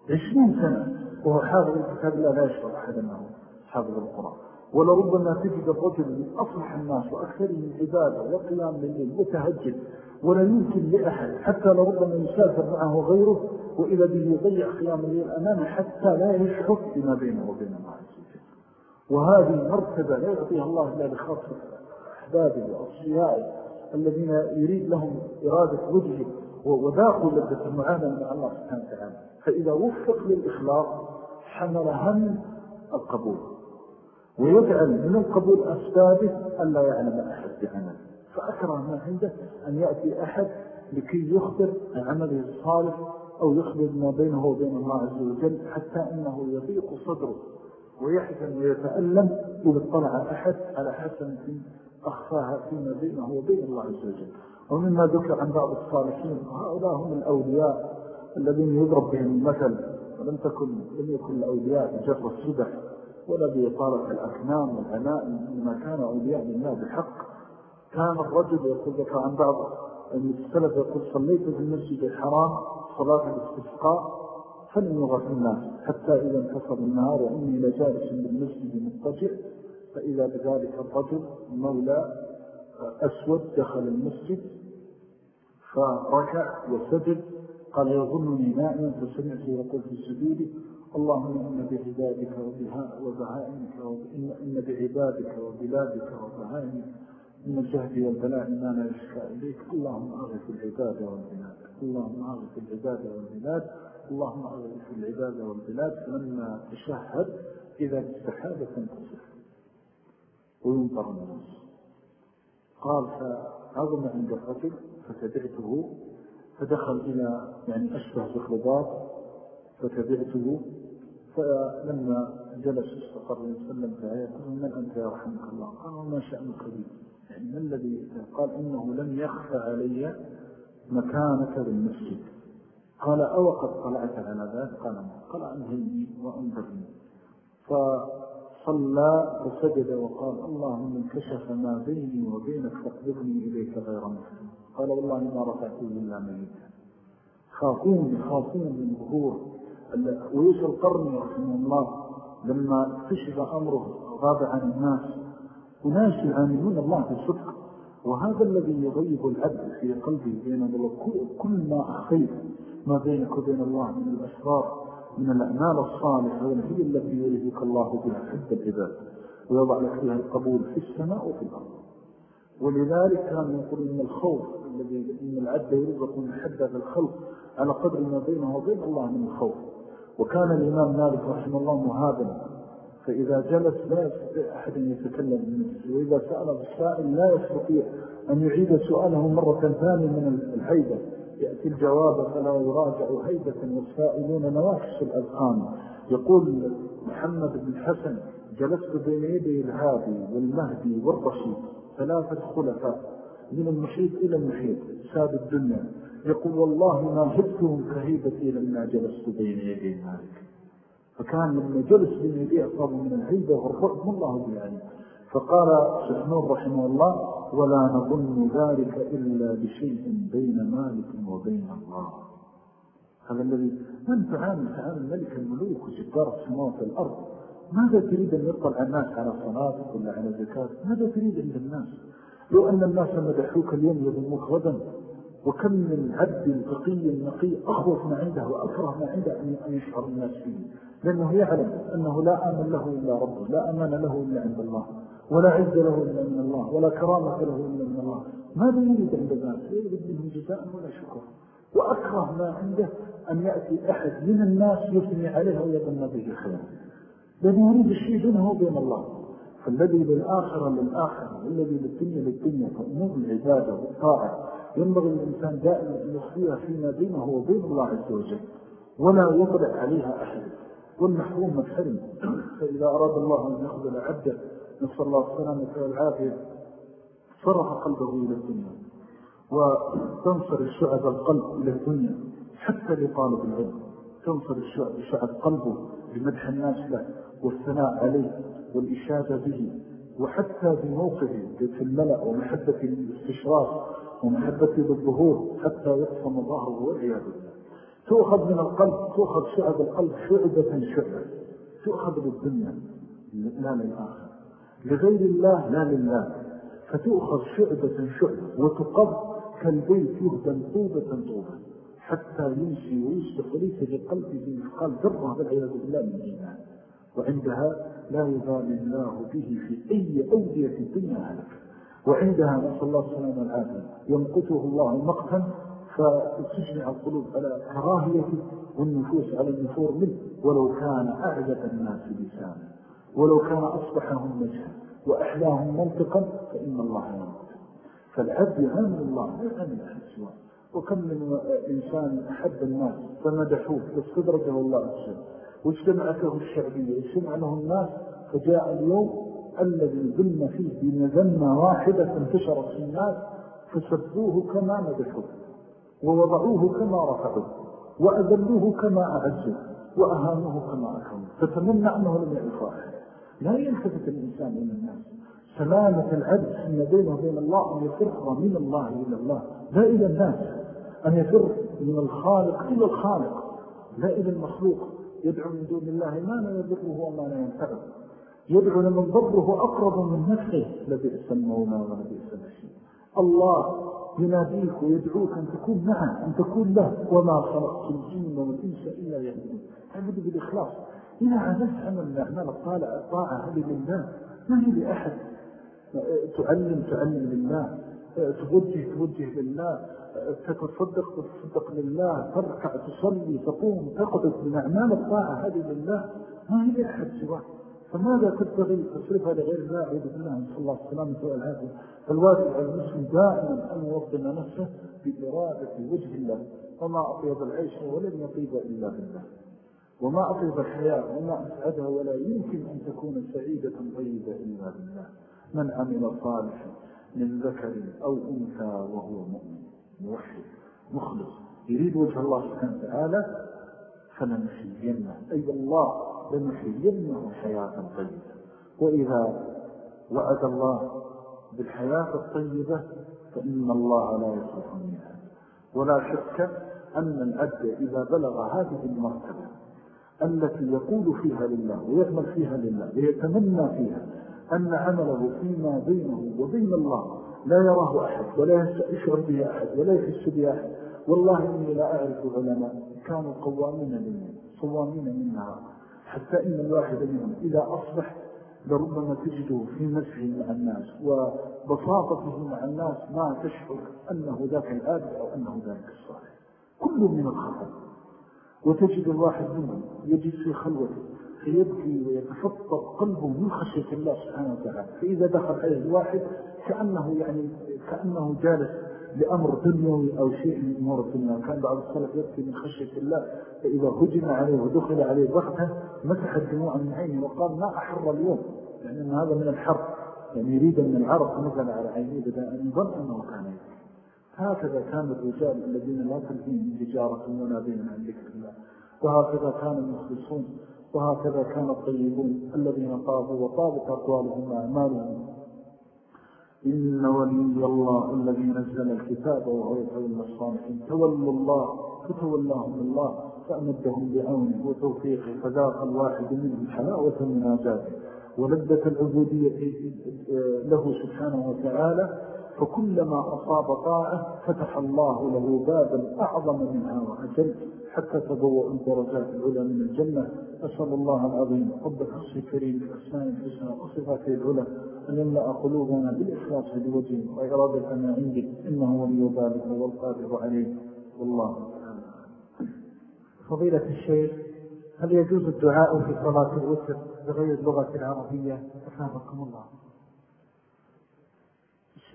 عشرين سنة. وهو حافظ الكتاب لا يشعر أحد أنه حافظ القرآن. ولربما تجد الرجل من أصلح الناس وأكثرهم عبادة وقيام بالليل وتهجد ولا يمكن لأحد حتى لربما يسافر معه غيره وإذا به يضيع قيام الليل أمامه حتى لا يشعر بما بينه وبين الله. وهذه مرتبة لا يعطيها الله إلا لخاصة أحبابه وأصفيائه الذين يريد لهم إرادة وجهه وذاقوا لذة المعاملة مع الله سبحانه وتعالى. فإذا وفق للإخلاص حمل هم القبول ويجعل من القبول أسبابه ألا يعلم أحد بعمله فأكره ما عنده أن يأتي أحد لكي يخبر عمله الصالح أو يخبر ما بينه وبين الله عز وجل حتى أنه يضيق صدره. ويحزن ويتألم إذا اطلع أحد على حسنة أخفاها فيما بينه وبين الله عز وجل. ومما ذكر عن بعض الصالحين هؤلاء هم الأولياء الذين يضرب بهم المثل ولم تكن لم يكن الأولياء بجر الصدح ولا بإطارة الأكنام والعناء إنما كانوا أولياء لله بحق كان الرجل يقول ذكر عن بعض السلف يقول صليت في المسجد الحرام صلاة الاستسقاء فلم يغف الناس حتى إذا انتصر النهار وإني لجالس بالمسجد مضطجع فإذا بذلك الرجل مولى أسود دخل المسجد فركع وسجد قال يظنني نائما فسمعته يقول في سجوده اللهم إن بعبادك وبهائمك إن بعبادك وبلادك وبهائمك من الجهد والبلاء ما لا يشكى إليك اللهم أغف العباد والبلاد اللهم أغف العباد والبلاد اللهم أغف العباد والبلاد فلما تشهد إذا استحاب تنتصف وينطر الناس. قال فعظم عند الرجل فتبعته. فدخل إلى يعني أشبه بخلبات فتبعته. فلما جلس استقر وسلم فهي قال من أنت يا رحمك الله؟ قال وما شأنك بي يعني ما الذي؟ قال إنه لم يخفى علي مكانك بالمسجد قال أو قد طلعت على ذلك قال ما قال أنهيني وأنظرني. فصلى وسجد وقال اللهم انكشف ما بيني وبينك فاقبضني إليك غير مسلم. قال والله ما رفعته إلا ميتا. خافون خافون من ظهور. ويوسى القرن رحمه الله لما اكتشف أمره غاب عن الناس. وناس يعاملون الله بالصدق وهذا الذي يغيب العبد في قلبه بين كل ما أخير ما بينك وبين الله من الأسرار من الأعمال الصالحة هي التي يريدك الله بها حب العباد ويضع لك فيها القبول في السماء وفي الأرض. ولذلك كان يقول إن الخوف الذي إن العبد يرزق من حدث الخلق على قدر ما بينه وبين الله من الخوف. وكان الإمام مالك رحمه الله مهابا فإذا جلس لا يستطيع أحد أن يتكلم من وإذا سأل السائل لا يستطيع أن يعيد سؤاله مرة ثانية من الهيبة. يأتي الجواب فلا يراجع هيبة والسائلون نواكس الأذهان. يقول محمد بن حسن جلست بين يدي الهادي والمهدي والرشيد ثلاثة خلفاء من المحيط إلى المحيط ساد الدنيا. يقول والله ما هبتهم كهيبتي لما جلست بين يدي مالك. فكان لما جلس بين يدي أصاب من الهيبة والرعب الله يعني فقال سحنون رحمه الله ولا نظن ذلك إلا بشيء بين مالك وبين الله. هذا الذي من تعامل تعامل ملك الملوك وجبار السماوات الأرض ماذا تريد أن يطلع الناس على صلاتك ولا على زكاة؟ ماذا تريد عند الناس؟ لو أن الناس مدحوك اليوم يظلموك غدا وكم من عبد تقي نقي أخوف ما عنده وأكره ما عنده أن يشعر الناس فيه. لأنه يعلم أنه لا آمن له إلا ربه لا أمان له إلا عند الله ولا عز له إلا من الله ولا كرامة له إلا من الله. ماذا يريد عند لا يريد منهم جزاء ولا شكر. وأكره ما عنده أن يأتي أحد من الناس يثني عليه ويظن به خير لأنه يريد الشيء بينه وبين الله. فالذي للآخرة للآخرة والذي للدنيا للدنيا فأمور العبادة والطاعة. ينبغي الإنسان دائما أن يخفيها فيما بينه وبين الله عز وجل ولا يطلع عليها أحد. والمحروم محرم. فإذا أراد الله أن يخذل عبده نسأل الله السلامة والعافية صرف قلبه إلى الدنيا وتنصر الشعب القلب إلى الدنيا حتى لطالب العلم تنصر الشعب قلبه لمدح الناس له والثناء عليه والإشادة به وحتى بموقفه في الملأ ومحبة الاستشراف ومحبة بالظهور حتى يقسم ظهره والعياذ بالله. تؤخذ من القلب تؤخذ شعب القلب شعبة شعبة. تؤخذ للدنيا لا للآخر لغير الله لا لله. فتؤخذ شعبة شعبة وتقض كالبيت يهدم طوبة طوبة حتى يمشي ويصبح ليس لقلبه مثقال ذرة والعياذ بالله من إيمان وعندها لا يبالي الله به في أي أودية الدنيا هلك. وعندها نسأل الله السلام العافية يمقته الله مقتا فتجمع القلوب على كراهيته والنفوس على النفور منه. ولو كان أعجب الناس لسانا ولو كان أصبحهم نجحا وأحلاهم منطقا فإن الله يمقت فالعبد يعامل الله يعامل أحد سواه وكم من إنسان أحب الناس فمدحوه واستدرجه الله أجل واجتمعته الشعبية واجتمع له الناس فجاء اليوم الذي ظلم فيه بمذنة واحدة انتشرت في الناس فسبوه كما مدحوه. ووضعوه كما رفعوه وأذلوه كما أعزوه وأهانوه كما أكرموه. فتمنى أنه لم يعرف أحد. لا يلتفت الإنسان إلى الناس. سلامة العبد فيما بينه وبين الله أن يفر من الله إلى الله. لا إلى الناس. أن يفر من الخالق إلى الخالق. لا إلى المخلوق. يدعو من دون الله ما لا يضره وما لا ينفعه. يدعو لمن ضره أقرب من نفسه. لبئس المولى ولبئس الشيء الله يناديك ويدعوك أن تكون معه أن تكون له. وما خلقت الجن والإنس إلا يهدون تعبد بالإخلاص إذا عزلت عمل الأعمال الطاعة هذه لله. ما هي لأحد؟ تعلم تعلم لله. توجه توجه لله. تتصدق تتصدق لله. تركع تصلي تقوم تقعد. من أعمال الطاعة هذه لله. ما هي لأحد سواه فماذا تبتغي تصرفها لغير الله عيد بالله صلى الله عليه وسلم والعافية فالواجب على المسلم دائما أن يوطن نفسه بإرادة وجه الله. وما أطيب العيش ولن يطيب إلا بالله. وما أطيب الحياة وما أسعدها ولا يمكن أن تكون سعيدة طيبة إلا بالله. من عمل صالحا من ذكر أو أنثى وهو مؤمن موحد مخلص يريد وجه الله سبحانه وتعالى فلنحيينه. أي الله لنحيينه حياة طيبة. وإذا وعد الله بالحياة الطيبة فإن الله لا يصرف منها ولا شك أن العبد إذا بلغ هذه المرتبة التي يقول فيها لله ويعمل فيها لله ويتمنى فيها أن عمله فيما بينه وبين الله لا يراه أحد ولا يشعر به أحد ولا يحس به أحد. والله إني لا أعرف علماء كانوا قوامين منه صوامين منها حتى إن الواحد منهم إذا أصبح لربما تجده في مسه مع الناس وبساطته مع الناس ما تشعر أنه ذاك الآبد أو أنه ذاك الصالح. كل من الخطأ. وتجد الواحد منهم يجد في خلوته فيبكي ويتفطر قلبه من خشية الله سبحانه وتعالى. فإذا دخل عليه الواحد كأنه يعني كأنه جالس لأمر دنيوي أو شيء من أمور الدنيا. كان بعض السلف يبكي من خشية الله فإذا هجم عليه ودخل عليه ضغطة مسح الدموع من عينه وقال ما أحر اليوم. لأن هذا من الحر. يعني يريد من العرق نزل على عينيه بدأ أن يظن أنه كان يبكي. هكذا كان الرجال الذين لا تلهيهم تجارة ولا بين عن ذكر الله. وهكذا كان المخلصون. وهكذا كان الطيبون الذين طابوا وطابت أقوالهم وأعمالهم. إن ولي الله الذي نزل الكتاب وهو يتولى الصالحين تولوا الله فتولاهم الله فأمدهم بعونه وتوفيقه فذاق الواحد منهم حلاوة المناجاته ولذة العبودية له سبحانه وتعالى فكلما أصاب طاعة فتح الله له بابا أعظم منها وأجل حتى تضوء الدرجات العلى من الجنة. أسأل الله العظيم رب الحصر الكريم بأسماء الحسنى وصفاته العلى أن يملأ قلوبنا بالإخلاص لوجهه وإرادتنا عندك إنه ولي ذلك والقادر عليه. والله فضيلة الشيخ هل يجوز الدعاء في صلاة الوتر بغير اللغة العربية؟ أفهمكم الله.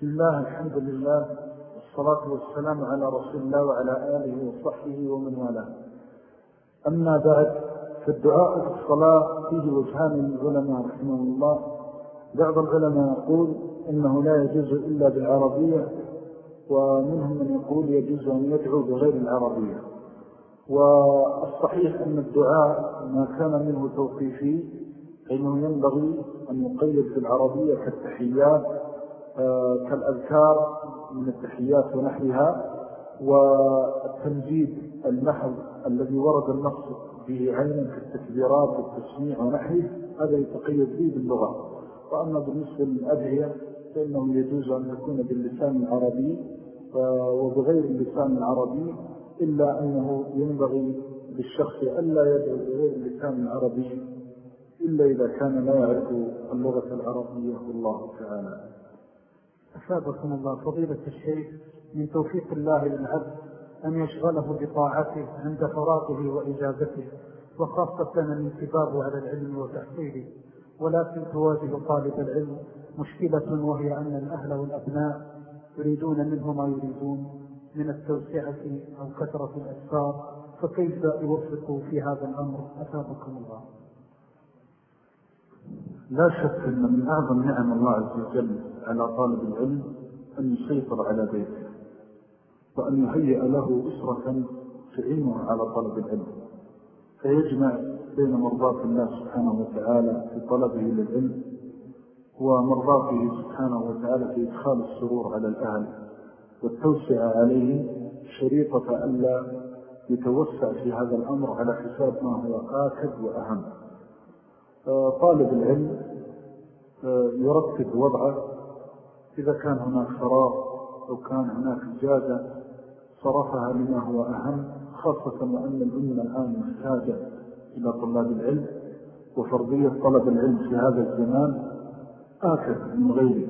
بسم الله الحمد لله والصلاة والسلام على رسول الله وعلى آله وصحبه ومن والاه. أما بعد فالدعاء في الصلاة فيه وجهان العلماء رحمه الله. بعض العلماء يقول إنه لا يجوز إلا بالعربية ومنهم من يقول يجوز أن يدعو بغير العربية. والصحيح أن الدعاء ما كان منه توقيفي فإنه ينبغي أن يقيد بالعربية كالتحيات آه، كالأذكار من التحيات ونحوها والتمجيد المحض الذي ورد النص به عينا كالتكبيرات والتسميع ونحوه هذا يتقيد به باللغة وأما بالنسبة للأدعية فإنه يجوز أن يكون باللسان العربي وبغير اللسان العربي إلا أنه ينبغي للشخص ألا يدعو بغير اللسان العربي إلا إذا كان لا يعرف اللغة العربية والله تعالى. أثابكم الله. فضيلة الشيخ من توفيق الله للعبد أن يشغله بطاعته عند فراغه وإجابته وخاصة الانتباه على العلم وتحصيله ولكن تواجه طالب العلم مشكلة وهي أن الأهل والأبناء يريدون منه ما يريدون من التوسعة أو كثرة الأسفار فكيف يوفق في هذا الأمر؟ أثابكم الله. لا شك أن من أعظم نعم الله عز وجل على طالب العلم أن يسيطر على بيته وأن يهيئ له أسرة تعينه على طلب العلم فيجمع بين مرضات الله سبحانه وتعالى في طلبه للعلم ومرضاته سبحانه وتعالى في إدخال السرور على الأهل والتوسع عليه شريطة ألا يتوسع في هذا الأمر على حساب ما هو آكد وأهم. طالب العلم آه، يرتب وضعه إذا كان هناك فراغ أو كان هناك إجازة صرفها لما هو أهم خاصة وأن الأمة الآن محتاجة إلى طلاب العلم وفرضية طلب العلم في هذا الزمان آكد من غيره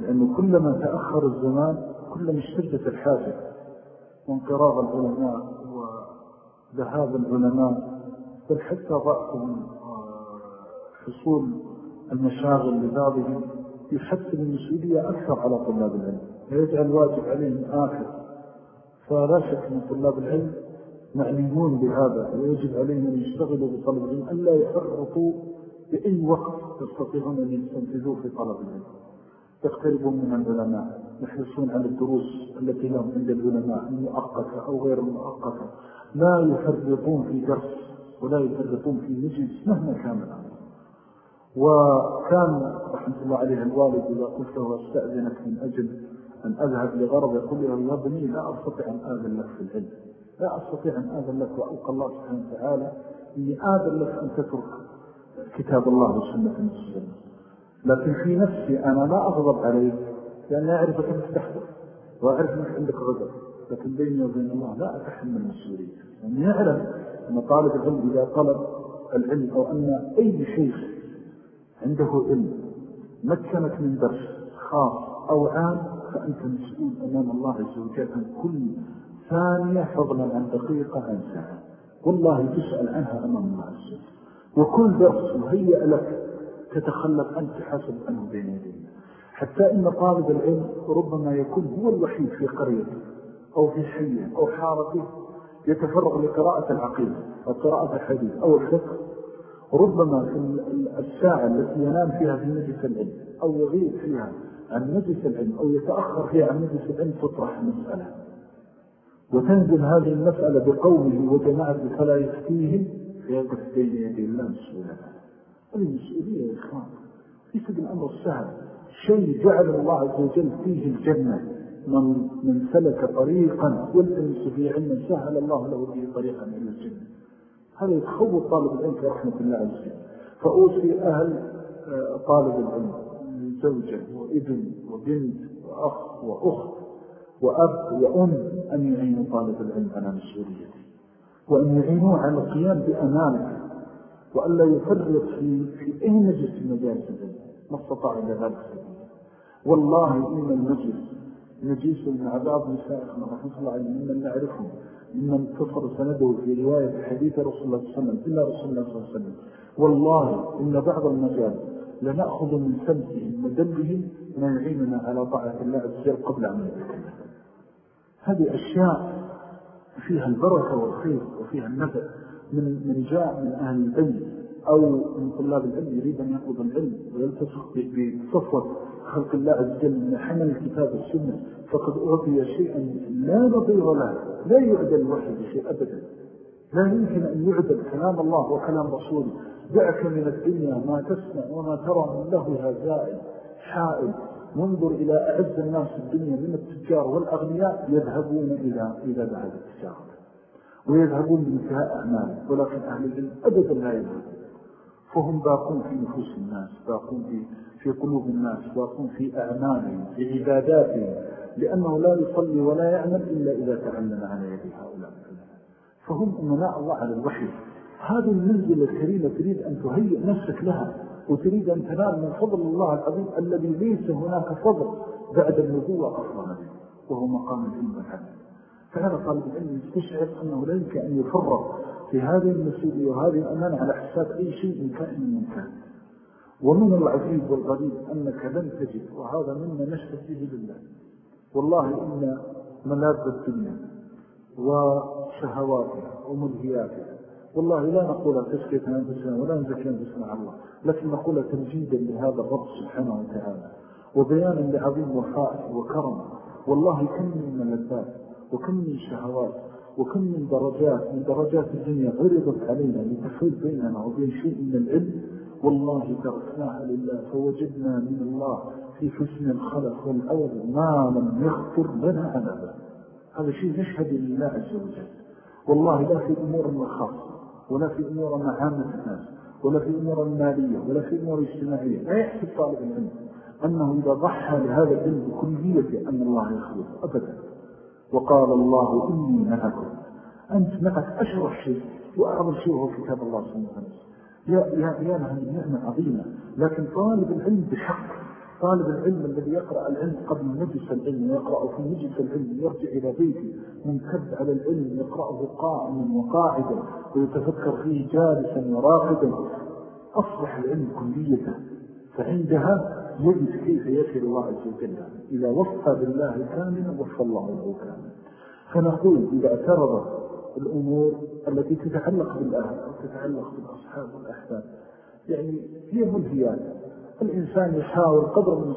لأنه كلما تأخر الزمان كلما اشتدت الحاجة وانقراض العلماء وذهاب العلماء بل حتى ضعفهم حصول المشاغل لبعضهم. يحسن المسؤولية أكثر على طلاب العلم ويجعل واجب عليهم آخر. فلا شك من طلاب العلم معنيون بهذا ويجب عليهم أن يشتغلوا بطلب العلم ألا يحرطوا بأي وقت يستطيعون أن يستنفذوه في طلب العلم. يقتربون من العلماء يحرصون على الدروس التي لهم عند العلماء المؤقتة أو غير المؤقتة. لا يفرطون في درس ولا يفرطون في مجلس مهما كان الأمر. وكان رحمة الله عليه الوالد إذا قلت له استأذنك من أجل أن أذهب لغرض يقول له يا بني لا أستطيع أن آذن لك في العلم. لا أستطيع أن آذن لك وألقى الله سبحانه وتعالى إني آذن لك أن تترك كتاب الله وسنة المسلم لكن في نفسي أنا لا أغضب عليك لأني أعرفك أنك تحضر وأعرف أنك عندك غضب. لكن بيني وبين الله لا أتحمل المسؤولية يعني يعلم أن طالب العلم إذا طلب العلم أو أن أي شيخ عنده علم مكنك من درس خاص أو عام فأنت مسؤول أمام الله عز وجل عن كل ثانية فضلا عن دقيقة عن ساعة. والله تسأل عنها أمام الله عز وجل. وكل درس مهيئ لك تتخلف أنت حسب أنه بين يدينا حتى إن طالب العلم ربما يكون هو الوحيد في قريته أو في حيه أو حارته يتفرغ لقراءة العقيدة أو قراءة الحديث أو الفقه. ربما في الساعة التي ينام فيها في مجلس العلم أو يغيب فيها عن مجلس العلم أو يتأخر فيها عن مجلس العلم تطرح مسألة. وتنزل هذه المسألة بقومه وجماعة فلا يفتيهم. فيقف بين يدي الله مسؤولة هذه مسؤولية يا إخوان. ليس بالأمر السهل شيء جعل الله عز وجل فيه الجنة. من, من سلك طريقا والأنس في علم سهل الله له به طريقا إلى الجنة. هذا يتخوض طالب العلم؟ في رحمة الله عز وجل فأوصي أهل آه، طالب العلم زوجة وابن وبنت وأخ وأخت وأب وأم أن يعينوا طالب العلم على مسؤوليته. وأن يعينوه على القيام بأمانه وأن لا يفرط في, في أي مجلس من مجالس العلم. ما استطاع إلى ذلك سبيل والله إن المجلس نجيس من عذاب نسائكم رحمة الله عليه ممن نعرفهم. ممن تصر سنده في رواية حديث رسول الله صلى الله عليه وسلم إلا رسول الله صلى الله عليه وسلم. والله إن بعض المجال لنأخذ من سمتهم ودبهم ما يعيننا على طاعة الله وجل قبل أن يتكلم هذه أشياء فيها البركة والخير وفيها النفع من من جاء من أهل العلم. أو من طلاب العلم يريد أن يأخذ العلم ويلتصق بصفوة خلق الله عز وجل من حمل الكتاب والسنة فقد أعطي شيئا لا نظير له لا يعدل الوحي بشيء أبدا. لا يمكن أن يعدل كلام الله وكلام رسوله. دعك من الدنيا ما تسمع وما ترى من لهها زائل حائل. وانظر إلى أعز الناس في الدنيا من التجار والأغنياء يذهبون إلى إلى بعد التجارة ويذهبون بانتهاء أعمال ولكن أهل العلم أبدا لا يذهبون. فهم باقون في نفوس الناس باقون في في قلوب الناس واقوم في أعمالهم في عباداتهم لأنه لا يصلي ولا يعمل إلا إذا تعلم على يد هؤلاء. فهم أمناء الله على الوحي. هذه المنزلة الكريمة تريد أن تهيئ نفسك لها وتريد أن تنال من فضل الله العظيم الذي ليس هناك فضل بعد النبوة أفضل وهو مقام العلم فهذا طالب العلم يستشعر أنه لا يمكن أن يفرط في هذه المسؤولية وهذه الأمانة على حساب أي شيء من كائن من كان ومن العجيب والغريب أنك لن تجد وهذا مما نشهد به لله. والله إن ملاذ الدنيا وشهواتها وملهياتها. والله لا نقول تسكية أنفسنا ولا نزكي أنفسنا على الله لكن نقول تمجيدا لهذا الرب سبحانه وتعالى. وبيانا لعظيم وفائه وكرم. والله كم من ملذات وكم من شهوات وكم من درجات من درجات الدنيا عرضت علينا لتفوت بيننا وبين شيء من العلم. والله تركناها لله فوجدنا من الله في حسن الخلق والأول ما لم يخطر لنا أبدا. هذا شيء نشهد لله عز وجل. والله لا في أمورنا خاصة ولا في أمورنا عامة الناس ولا في أمور المالية ولا في أمور اجتماعية. لا يحسب طالب العلم أنه إذا ضحى لهذا العلم بكلية أن الله يخلص أبدا. وقال الله إني معكم أنت معك أشرف شيء وأعظم شيء هو كتاب الله سبحانه وتعالى. يا, يا, يا لها نعمة عظيمة. لكن طالب العلم بحق. طالب العلم الذي يقرأ العلم قبل مجلس العلم ويقرأ في مجلس العلم يرجع إلى بيته. منكب على العلم يقرأه قائما وقاعدا ويتفكر فيه جالسا وراقدا. أصبح العلم كليته. فعندها يجد كيف يسر الله عز وجل إذا وفى بالله كاملا وفى الله له كاملا. فنقول إذا اعترض الأمور التي تتعلق بالأهل أو تتعلق بالأصحاب والأحباب يعني هي ملهيات الإنسان يحاول قدر من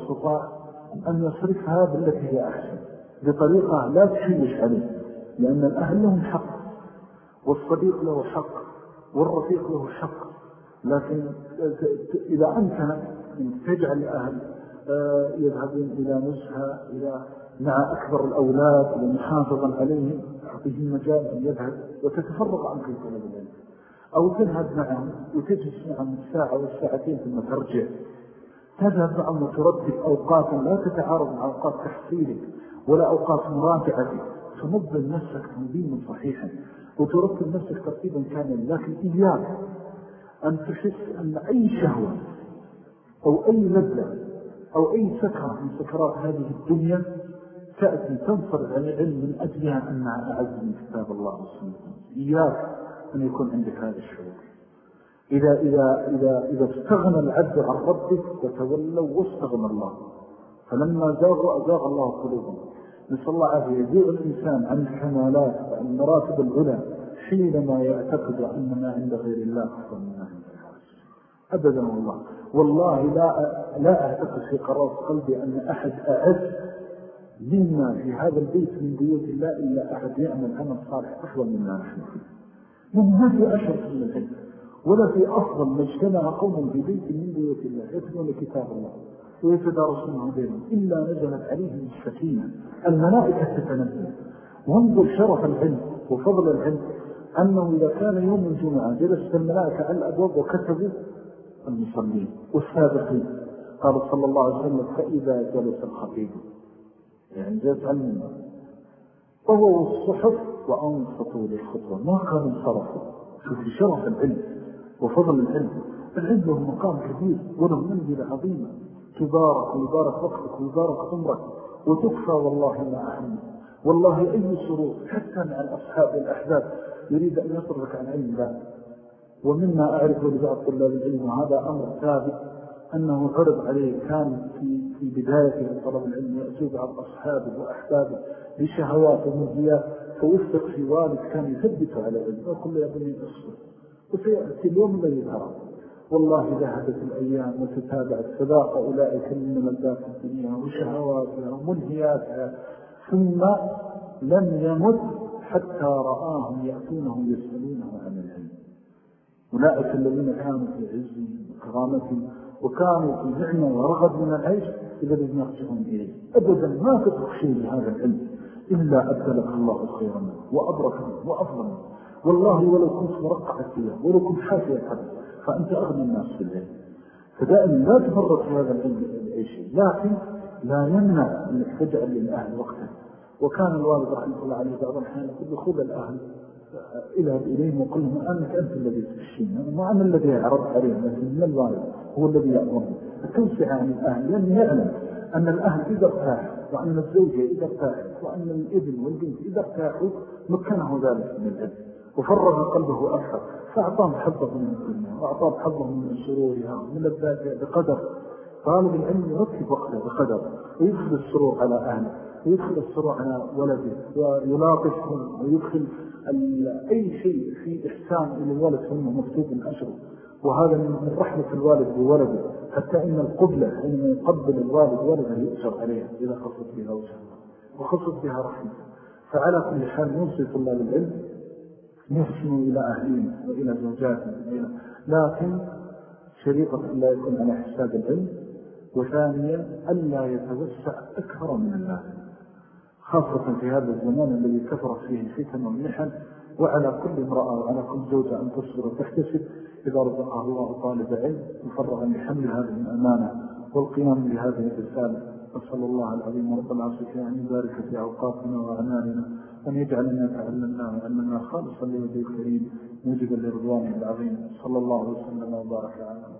أن يصرفها بالتي هي أحسن بطريقة لا تشيش عليه لأن الأهل لهم حق والصديق له حق والرفيق له حق. لكن إذا أمكن أن تجعل الأهل آه، يذهبون إلى نزهة إلى مع أكبر الأولاد ومحافظا عليهم أعطيهم مجال أن يذهب وتتفرق عنك طلب العلم. أو تذهب معهم وتجلس معهم الساعة والساعتين ثم ترجع. تذهب معهم وتردد أوقاتا لا تتعارض مع أوقات تحصيلك ولا أوقات مراجعتك. تنظم نفسك تنظيما صحيحا. وترتب نفسك ترتيبا كاملا. لكن إياك أن تحس أن أي شهوة أو أي لذة أو أي سكرة من سكرات هذه الدنيا تأتي تنصر عن العلم من أجلها أنها أعز من كتاب الله والسنة. إياك أن يكون عندك هذا الشعور. إذا, إذا, إذا, إذا استغنى العبد عن ربه وتولوا واستغنى الله. فلما زاغوا أزاغ الله قلوبهم. نسأل الله عافية يزيغ الإنسان عن الكمالات وعن مراتب العلا حينما يعتقد أن ما عند غير الله أفضل من عند أبدا والله. والله لا, لا أعتقد في قرار قلبي أن أحد أعز منا في هذا البيت من بيوت الله إلا أحد يعمل عمل صالح أفضل مما نحن. فيه من ما في من العلم ولا في أفضل ما اجتمع قوم في بيت من بيوت الله يتبون كتاب الله ويتدارسونه بينهم إلا نزلت عليهم السكينة الملائكة تتنزل وانظر شرف العلم وفضل العلم أنه إذا كان يوم الجمعة جلست الملائكة على الأبواب وكتبوا المصلين. والسابقين. قال صلى الله عليه وسلم فإذا جلس الخطيب. يعني جلس على المنبر. الصحف وأنصتوا للخطوة ما كانوا انصرفوا شوف شرف العلم وفضل العلم. العلم له مقام كبير وله منزلة عظيمة. تبارك ويبارك وقتك ويبارك عمرك. وتكفى والله ما أهم والله أي سرور حتى مع الأصحاب والأحباب يريد أن يصرفك عن علم الله. ومما أعرف لبعض طلاب العلم وهذا أمر ثابت أنه عرض عليه كان في, في بدايته طلب العلم يأتي بعض أصحابه وأحبابه بشهوات ومهيات فوفق في والد كان يثبت على العلم يا بني أصبر وسيأتي اليوم الذي ترى والله ذهبت الأيام وتتابعت فذاق أولئك من ملذات الدنيا وشهواتها ومنهياتها ثم لم يمت حتى رآهم يأتونه يسألونه عن العلم أولئك الذين كانوا في عز وكرامة وكانوا في نعمة ورغد من العيش إذا لم يرجعون إليه. أبدا ما تترك شيء لهذا العلم إلا أبدلك الله خيرا منه وأبرك منه وأفضل منه والله ولو كنت مرقع الثياب ولو كنت حافي الحدث فأنت أغنى الناس في العلم. فدائما لا تفرط في هذا العلم لأي شيء لكن لا يمنع أنك تجعل للأهل وقتا. وكان الوالد رحمه الله عليه بعض الحين يقول دخول الأهل إلى إليهم وقل لهم أنك أنت الذي تشين وأنا الذي أعرض عليهم لكن من الوالد هو الذي يأمرني. فتوسع عن الأهل؟ لأنه يعلم أن الأهل إذا ارتاحوا وأن الزوجة إذا ارتاحت وأن الإبن والبنت إذا ارتاحوا مكنه ذلك من العلم وفرغ قلبه أكثر فأعطاه حظه من الدنيا وأعطاه حظه من سرورها ومن الذات بقدر. طالب العلم يرتب وقته بقدر ويدخل السرور على أهله ويدخل السرور على ولده ويلاطفهم ويدخل أي شيء في إحسان إلى الولد فإنه مكتوب أجره وهذا من رحمة الوالد بولده. حتى إن القبلة حين يقبل الوالد ولده يؤسر عليها إذا خصت بها وجهه. وخصت بها رحمة. فعلى كل حال نوصي طلاب العلم يحسنوا إلى أهلين وإلى زوجاتهم. لكن شريطة أن لا يكون على حساب العلم. وثانيا ألا يتوسع أكثر من الله خاصة في هذا الزمان الذي كثرت فيه الفتن والمحن وعلى كل امرأة وعلى كل زوجة أن تصبر وتحتسب. إذا رزقها الله طالب علم مفرغا لحمل هذه الأمانة والقيام بهذه الرسالة. أسأل الله العظيم رب العاصفين أن يبارك في أوقاتنا وأعمالنا أن يجعلنا تعلمنا وعلمنا خالصا لوجه الكريم موجبا لرضوانه العظيم. صلى الله وسلم وبارك على